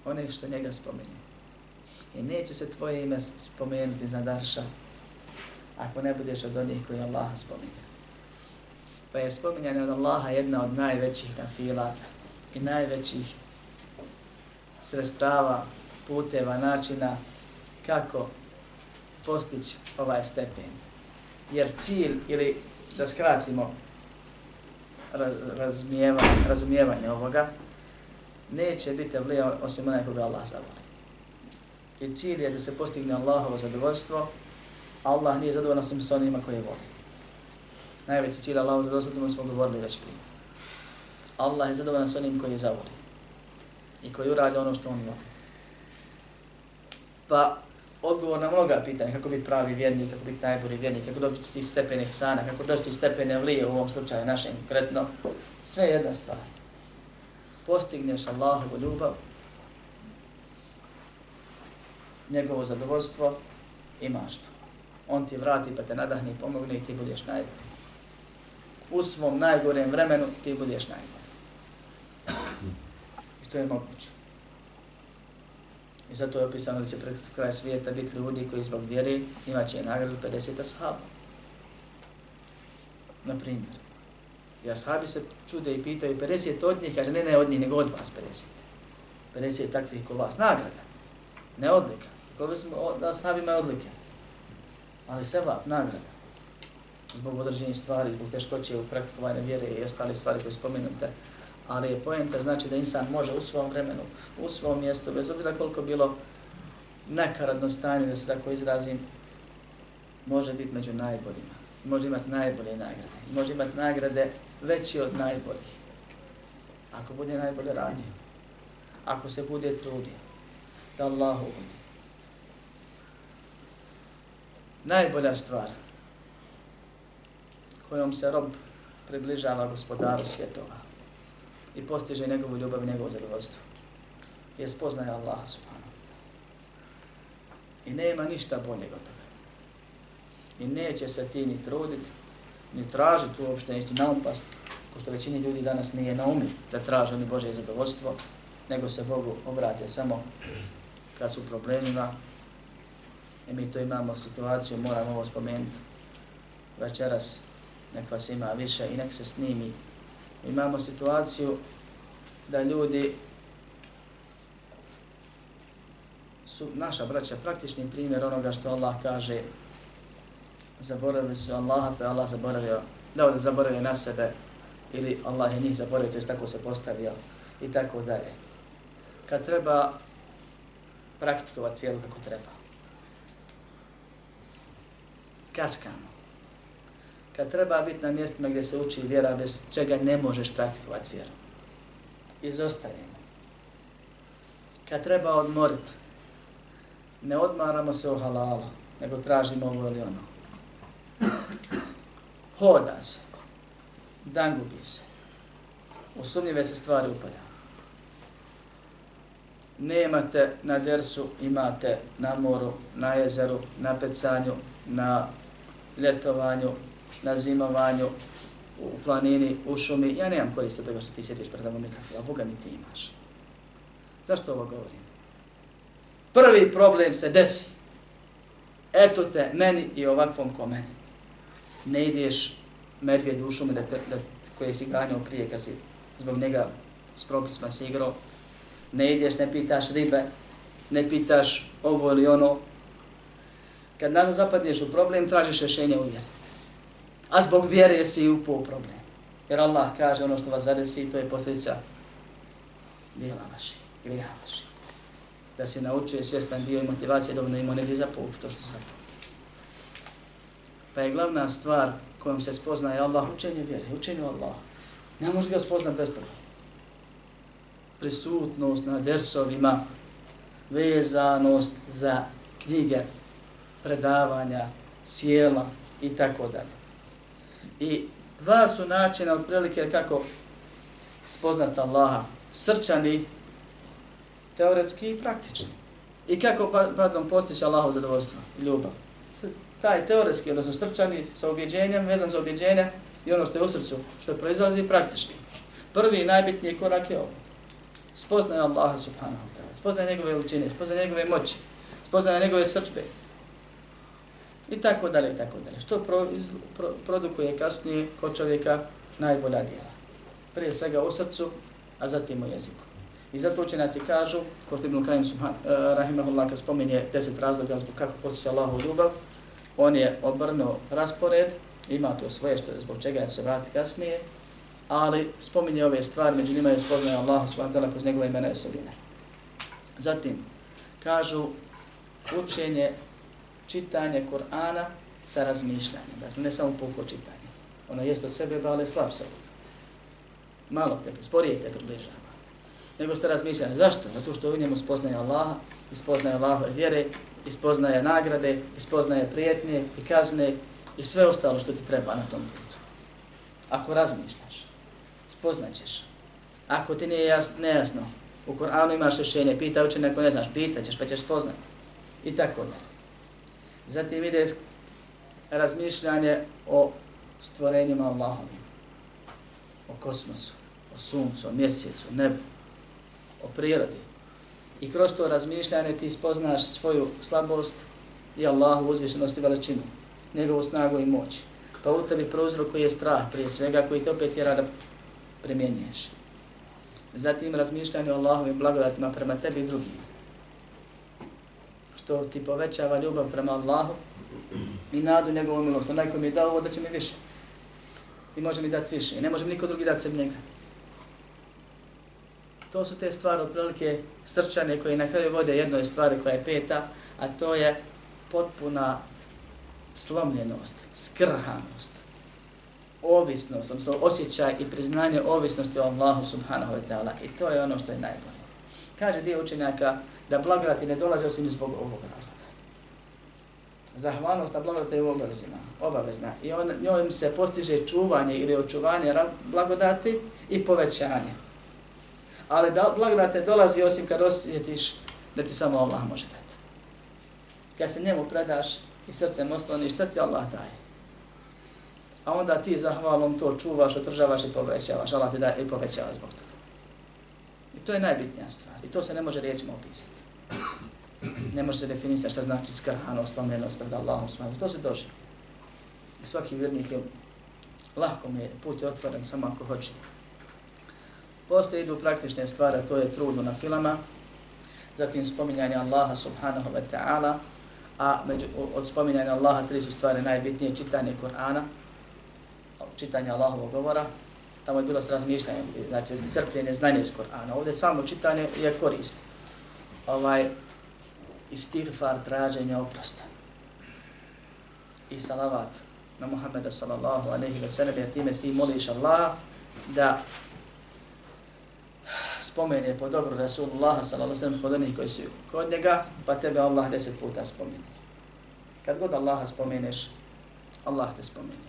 one što njega spominje, i neće se tvoje ime spomenuti za darša, ako ne budeš od onih koji Allah spominje. Pa je spominjanje od Allaha jedna od najvećih nafila i najvećih sredstava, puteva, načina kako postići ovaj stepen. Jer cilj, ili da skratimo raz, razumijevanje, razumijevanje ovoga, neće biti vlija osim onaj koga Allah zavoli. I cilj je da se postigne Allahovo zadovoljstvo, a Allah nije zadovoljan osim s onima koje voli. Najveći cilj Allahu za zadovoljstvo, smo govorili već prije. Allah je zadovoljan s onim koji zavoli i koji uradi ono što on voli. Pa odgovor na mnoga pitanja, kako biti pravi vjernik, kako biti najbolji vjernik, kako dobiti tih stepene ihsana, kako dosti stepene vlije u ovom slučaju našem konkretno, sve je jedna stvar. Postigneš Allahovu ljubav, njegovo zadovoljstvo, imaš to. On ti vrati pa te nadahne i pomogne i ti budeš najbolji. U svom najgorem vremenu ti budeš najbolji. I to je moguće. I zato je opisano da će pred kraj svijeta biti ljudi koji zbog vjere imat će nagradu 50 ashaba. Na primjer. I ashabi se čude i pitaju 50 od njih, kaže ne ne od njih, nego od vas 50. 50 takvih ko vas. Nagrada. Ne odlika. Koga smo da ashabi imaju odlike. Ali seba, nagrada. Zbog određenih stvari, zbog teškoće u praktikovanju vjere i ostale stvari koje spomenute ali je poenta znači da insan može u svom vremenu, u svom mjestu, bez obzira koliko bilo nakaradno stanje, da se tako izrazim, može biti među najboljima. Može imati najbolje nagrade. Može imati nagrade veće od najboljih. Ako bude najbolje radio. Ako se bude trudio. Da Allah ugodi. Najbolja stvar kojom se rob približava gospodaru svjetova i postiže njegovu ljubav i njegovu zadovoljstvo. Je spoznaje Allah subhanahu I nema ništa boljeg od toga. I neće se ti ni truditi, ni tražiti uopšte, neće naumpasti, ko što većini ljudi danas nije na umi da traže oni Bože zadovoljstvo, nego se Bogu obrate samo kad su problemima. I mi to imamo situaciju, moram ovo spomenuti, večeras nek vas ima više i nek se snimi imamo situaciju da ljudi su naša braća praktični primjer onoga što Allah kaže zaboravili su Allaha pa Allah zaboravio da oni zaboravili na sebe ili Allah je njih zaboravio, to je tako se postavio i tako dalje. Kad treba praktikovati vjeru kako treba. Kaskamo kad treba biti na mjestima gdje se uči vjera, bez čega ne možeš praktikovati vjeru. Izostajemo. Kad treba odmoriti, ne odmaramo se o halalu, nego tražimo ovo ili ono. Hoda se, dan gubi se, u sumnjive se stvari upada. Nemate na dersu, imate na moru, na jezeru, na pecanju, na ljetovanju, na zimovanju, u planini, u šumi, ja nemam koriste toga što ti sjetiš pred nama nikakve, a Boga mi ti imaš. Zašto ovo govorim? Prvi problem se desi. Eto te, meni i ovakvom ko meni. Ne ideš medvjed u šumi da te, da, koje si ganjao prije kad si zbog njega s propisima si igrao. Ne ideš, ne pitaš ribe, ne pitaš ovo ili ono. Kad nada zapadneš u problem, tražiš rješenje u vjeri a zbog vjere si upao problem. Jer Allah kaže ono što vas zadesi, to je posljedica dijela vaši, grija vaši. Da se naučuje svjestan bio i motivacija, dovoljno imao negdje za pol, što što se Pa je glavna stvar kojom se spozna je Allah, učenje vjere, učenje Allah. Ne može ga spoznat bez toga. Prisutnost na dersovima, vezanost za knjige, predavanja, sjela i tako dalje. I dva su načina otprilike kako spoznati Allaha. Srčani, teoretski i praktični. I kako, pa, pardon, postići Allahov zadovoljstvo ljubav. Taj teoretski, odnosno srčani, sa objeđenjem, vezan za objeđenje i ono što je u srcu, što je proizlazi praktični. Prvi i najbitniji korak je ovo. Spoznaje Allaha subhanahu wa ta'ala. Spoznaje njegove veličine, spoznaje njegove moći, spoznaje njegove srčbe, i tako dalje i tako dalje. Što pro, iz, pro, produkuje kasnije kod čovjeka najbolja djela. Prije svega u srcu, a zatim u jeziku. I zato učenjaci kažu, kod Ibn Kajim Subhan, uh, Rahimahullah, kad spominje deset razloga zbog kako posjeća Allahu ljubav, on je obrnuo raspored, ima to svoje što je zbog čega će se vratiti kasnije, ali spominje ove stvari, među njima je spoznaje Allah subhanahu kroz njegove imena i osobine. Zatim, kažu učenje, čitanje Kur'ana sa razmišljanjem, dakle ne samo puko čitanje. Ono jest od sebe, ali slab se. Malo te, sporije te približava. Nego sa razmišljanjem. Zašto? Zato što u njemu spoznaje Allaha, ispoznaje Allahove vjere, ispoznaje nagrade, ispoznaje prijetnje i kazne i sve ostalo što ti treba na tom putu. Ako razmišljaš, spoznaćeš. Ako ti nije jasno, nejasno, u Koranu imaš rješenje, pita učenje ako ne znaš, pitaćeš pa ćeš spoznati. I tako dalje. Zatim ide razmišljanje o stvorenjima Allahovim, o kosmosu, o suncu, o mjesecu, nebu, o prirodi. I kroz to razmišljanje ti spoznaš svoju slabost i Allahu uzvišenost i veličinu, njegovu snagu i moć. Pa u tebi prouzrokuje je strah prije svega koji te opet tjera da primjenjuješ. Zatim razmišljanje o Allahovim blagodatima prema tebi i drugim. Što ti povećava ljubav prema Allahu i nadu njegovu milost. Onaj ko mi je dao ovo da će mi više. I može mi dati više. I ne može mi niko drugi dati sem njega. To su te stvari od prilike srčane koje na kraju vode jednoj stvari koja je peta, a to je potpuna slomljenost, skrhanost, ovisnost, odnosno osjećaj i priznanje ovisnosti o Allahu subhanahu wa ta'ala. I to je ono što je najbolje. Kaže dio učenjaka da blagodati ne dolaze osim zbog ovog razloga. Zahvalnost na blagodati je obavezna, obavezna. I on, njoj se postiže čuvanje ili očuvanje blagodati i povećanje. Ali da blagodat ne dolazi osim kad osjetiš da ti samo Allah može dati. Kad se njemu predaš i srcem osloniš, šta ti Allah daje? A onda ti zahvalom to čuvaš, održavaš i povećavaš. Allah ti daje i povećava zbog toga. To je najbitnija stvar. I to se ne može riječima opisati. Ne može se definisati šta znači skrhano, slomljenost pred Allahom. To se doživi. I svaki vjernik je lahko mi je put je otvoren samo ako hoće. Postoje idu praktične stvari, to je trudno na filama, zatim spominjanje Allaha subhanahu wa ta'ala, a među, od spominjanja Allaha tri su stvari najbitnije, čitanje Kur'ana, čitanje Allahovog govora, tamo je bilo s razmišljanjem, znači crpljenje znanje iz Korana. Ovdje samo čitanje je korist. Ovaj, istighfar traženja oprosta. I salavat na Muhammeda sallallahu aleyhi wa sallam, jer time ti moliš Allah da spomene po dobru Rasulullah sallallahu aleyhi wa sallam kod onih koji su kod njega, pa tebe Allah deset puta spomene. Kad god Allaha spomeneš, Allah te spomene.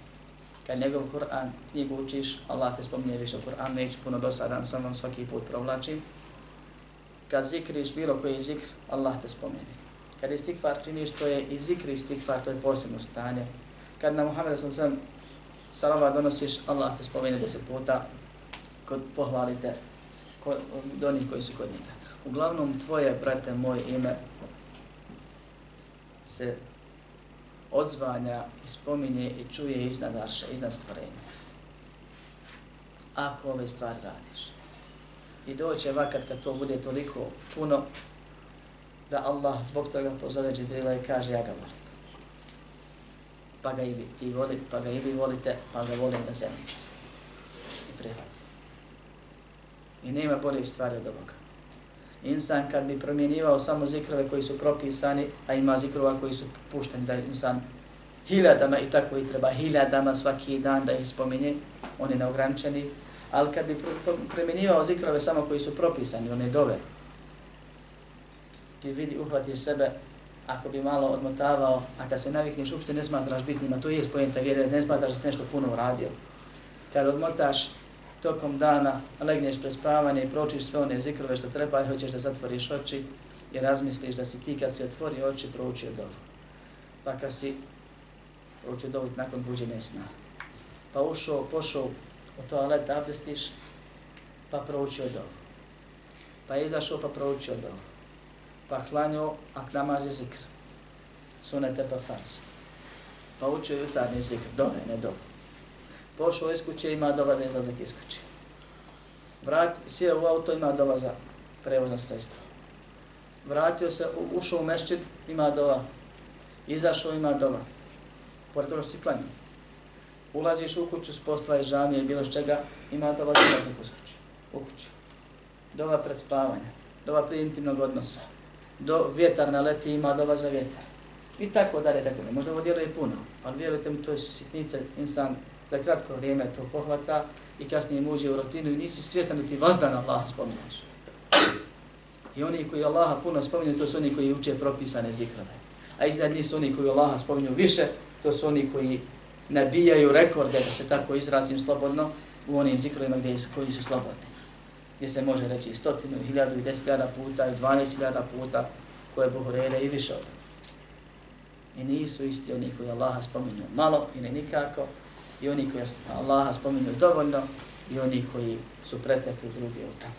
Kad njegov Kur'an knjigu učiš, Allah te spominje više o Kur'an, neću puno dosadan, sam vam svaki put provlačim. Kad zikriš bilo koji zikr, Allah te spomeni. Kad istikfar činiš, to je i zikri istikfar, to je posebno stanje. Kad na Muhammed sam sam salava donosiš, Allah te spomeni deset puta, kod pohvalite kod, onih koji su kod njega. Uglavnom, tvoje, brate, moje ime se odzvanja i spominje i čuje iznad arša, iznad stvorenja. Ako ove stvari radiš. I doće vakat kad to bude toliko puno, da Allah zbog toga pozove Džibrila i kaže ja ga volim. Pa ga i vi, ti volite, pa ga i vi volite, pa ga volim na zemlji časti. I prihvati. I nema bolje stvari od ovoga. Insan kad bi promjenivao samo zikrove koji su propisani, a ima zikrova koji su pušteni da insan hiljadama i tako i treba hiljadama svaki dan da ih spominje, oni neograničeni, ali kad bi promjenjivao zikrove samo koji su propisani, one dove, ti vidi, uhvatiš sebe, ako bi malo odmotavao, a kad se navikneš, uopšte ne smatraš bitnima, to je spojenta vjere, ne smatraš da si nešto puno uradio. Kad odmotaš tokom dana, legneš pre spavanje i pročiš sve one zikrove što treba i hoćeš da zatvoriš oči i razmisliš da si ti kad si otvori oči proučio dovu. Pa kad si proučio dovu nakon buđenja sna. Pa ušao, pošao u toalet da abdestiš, pa proučio dovu. Pa izašao pa proučio dovu. Pa hlanio, a namaz je zikr. Sunete pa fars. Pa učio jutarnji zikr, dove, ne dovu Pošao iz kuće, ima dolaza izlazak iz kuće. Vrat, sjeo u auto, ima dova za prevozno sredstvo. Vratio se, ušao u mešćid, ima dova. Izašao, ima dova. Pored toga si klanio. Ulaziš u kuću s posla žamije i bilo s čega, ima dova za izlazak iz kuće. U kuću. Dova pred spavanja. Dova prije intimnog odnosa. Do, vjetar naleti, ima dova za vjetar. I tako dalje, tako dalje. Možda ovo djeluje puno, ali vjerujte mi, to su sitnice, insan za kratko vrijeme to pohvata i kasnije mu uđe u rutinu i nisi svjestan da ti vazdan Allah spominješ. I oni koji Allaha puno spominju, to su oni koji uče propisane zikrove. A iznad nisu oni koji Allaha spominju više, to su oni koji nabijaju rekorde, da se tako izrazim slobodno, u onim zikrovima gdje koji su slobodni. Gdje se može reći stotinu, hiljadu i deset hiljada puta i dvanest hiljada puta koje Buhurere i više od I nisu isti oni koji Allaha spominju malo ili nikako, i oni koji Allaha spominju dovoljno, i oni koji su pretekli drugi u tamo.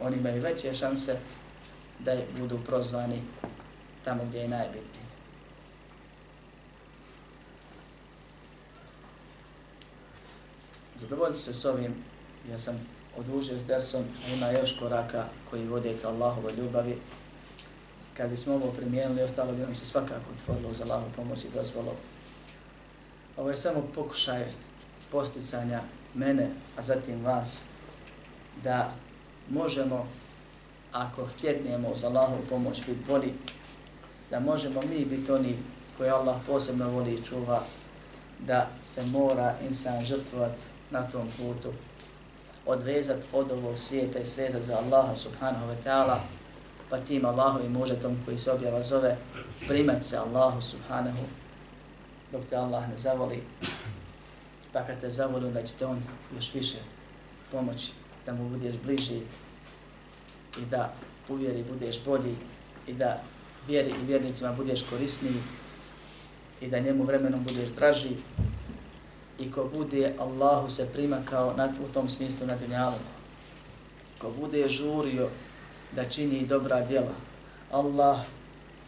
Oni imaju veće šanse da budu prozvani tamo gdje je najbitnije. Zadovoljno se s ovim, ja sam odužio s dersom, a ima još koraka koji vode ka Allahove ljubavi. Kad bismo ovo primijenili, ostalo bi nam se svakako otvorilo za Allahu pomoć i dozvolu Ovo je samo pokušaj posticanja mene, a zatim vas, da možemo, ako htjednemo uz Allahu pomoć biti bolji, da možemo mi biti oni koje Allah posebno voli i čuva, da se mora insan žrtvovat na tom putu, odvezat od ovog svijeta i svezat za Allaha subhanahu wa ta'ala, pa tim Allahovim mužetom koji se objava zove, primat se Allahu subhanahu, dok te Allah ne zavoli, pa kad te zavoli, onda će te on još više pomoći da mu budeš bliži i da uvjeri budeš bolji i da vjeri i vjernicima budeš korisniji i da njemu vremenom budeš draži i ko bude Allahu se prima kao na, u tom smislu na dunjaluku. Ko bude žurio da čini dobra djela, Allah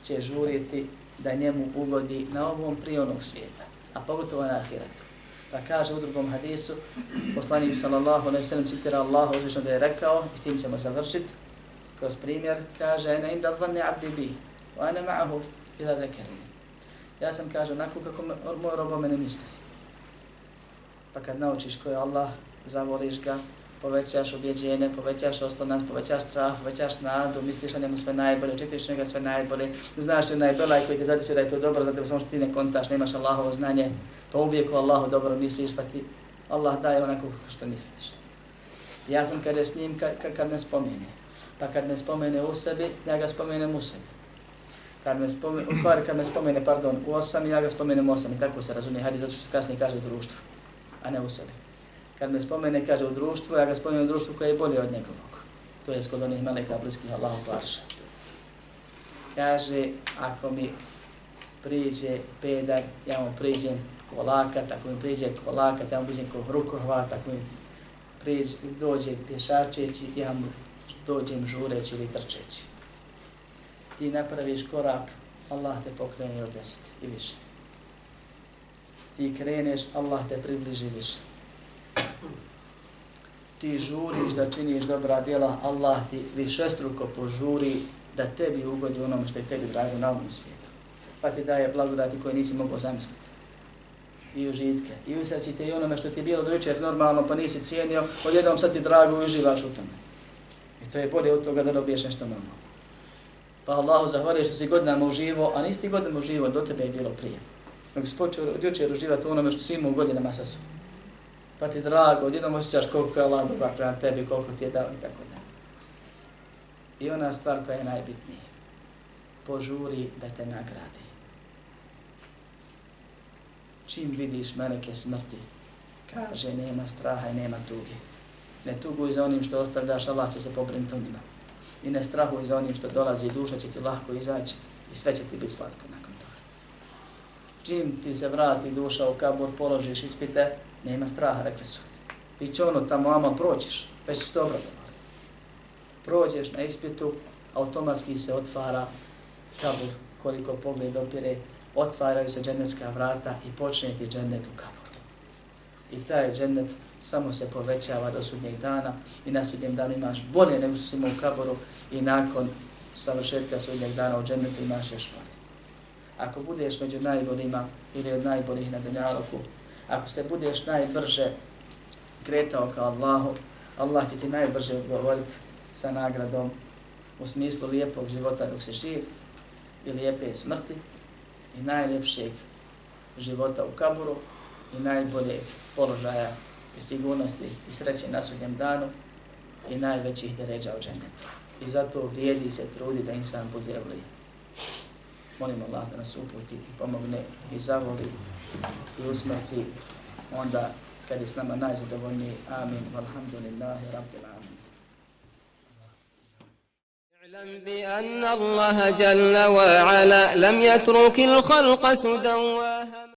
će žuriti da njemu ugodi na ovom prionog svijeta, a pogotovo na ahiretu. Pa kaže u drugom hadisu, poslanik sallallahu alaihi sallam citira Allah uzvišno da je rekao, i s tim ćemo završiti, kroz primjer, kaže, ena inda dhanne abdi bi, wa ana ma'ahu ila dhekarim. Ja sam kaže, onako kako me, moj robo mene misli. Pa kad naučiš ko je Allah, zavoliš ga, povećaš objeđenje, povećaš oslonac, povećaš strah, povećaš nadu, misliš o njemu sve najbolje, očekuješ njega sve najbolje, znaš da je belaj koji te zadisio da je to dobro, zato samo što ti ne kontaš, nemaš Allahovo znanje, pa uvijek o Allahu dobro misliš, pa ti Allah daje onako što misliš. Ja sam kada s njim kad, kad me spomene, pa kad me spomene u sebi, ja ga spomenem u sebi. Kad me spomene, u stvari kad me spomene, pardon, u osam, ja ga spomenem u osam i tako se razumije, hajde, zato što kasnije kaže u društvu, a ne u sebi kad me spomene, kaže u društvu, ja ga spomenem u društvu koje je bolje od njegovog. To je kod onih meleka bliskih Allahu Barša. Kaže, ako mi priđe pedar, ja mu priđem ko lakat, ako mi priđe ko lakat, ja mu priđem ko rukohvat, ako mi priđe, dođe pješačeći, ja mu dođem žureći ili trčeći. Ti napraviš korak, Allah te pokrene od deset i više. Ti kreneš, Allah te približi više ti žuriš da činiš dobra djela, Allah ti višestruko požuri da tebi ugodi onome što je tebi drago na ovom svijetu. Pa ti daje blagodati koje nisi mogao zamisliti. I užitke. I usrećite i onome što ti je bilo dojučer normalno pa nisi cijenio, odjednom sad ti drago i uživaš u tome. I to je bolje od toga da dobiješ nešto normalno. Pa Allahu zahvaljujem što si godinama uživo, a nisi ti godinama uživo, do tebe je bilo prije. Nego si počeo od jučer uživati u onome što si imao godinama sa sobom pa ti drago, odjednom osjećaš koliko je Allah dobar prema tebi, koliko ti je dao i tako da. I ona stvar koja je najbitnija, požuri da te nagradi. Čim vidiš meleke smrti, kaže nema straha i nema tuge. Ne tuguj za onim što ostavljaš, Allah će se pobrinuti o njima. I ne strahuj za onim što dolazi, duša će ti lahko izaći i sve će ti biti slatko nakon toga. Čim ti se vrati duša u kabur, položiš ispite, Nema straha, rekli su. I će ono tamo, vamo proćiš, već su dobro dobali. Prođeš na ispitu, automatski se otvara kabur, koliko pogled opire, otvaraju se dženecka vrata i počne ti džennet u kabur. i taj džennet samo se povećava do sudnjeg dana i na sudnjem danu imaš bolje nego što si imao u kaboru i nakon savršetka sudnjeg dana u džennetu imaš još bolje. Ako budeš među najboljima ili od najboljih na dunjaluku, ako se budeš najbrže kretao kao Allahu, Allah će ti najbrže odgovoriti sa nagradom u smislu lijepog života dok se živ i lijepe smrti i najljepšeg života u kaburu i najboljeg položaja i sigurnosti i sreće na sudnjem danu i najvećih deređa u džennetu. I zato vrijedi se trudi da insan bude vli. Molim Allah da nas uputi i pomogne i zavoli i usmrti onda kad je s nama najzadovoljniji. Amin. Walhamdulillahi rabbil amin. اعلم بأن الله جل وعلا لم يترك الخلق سدى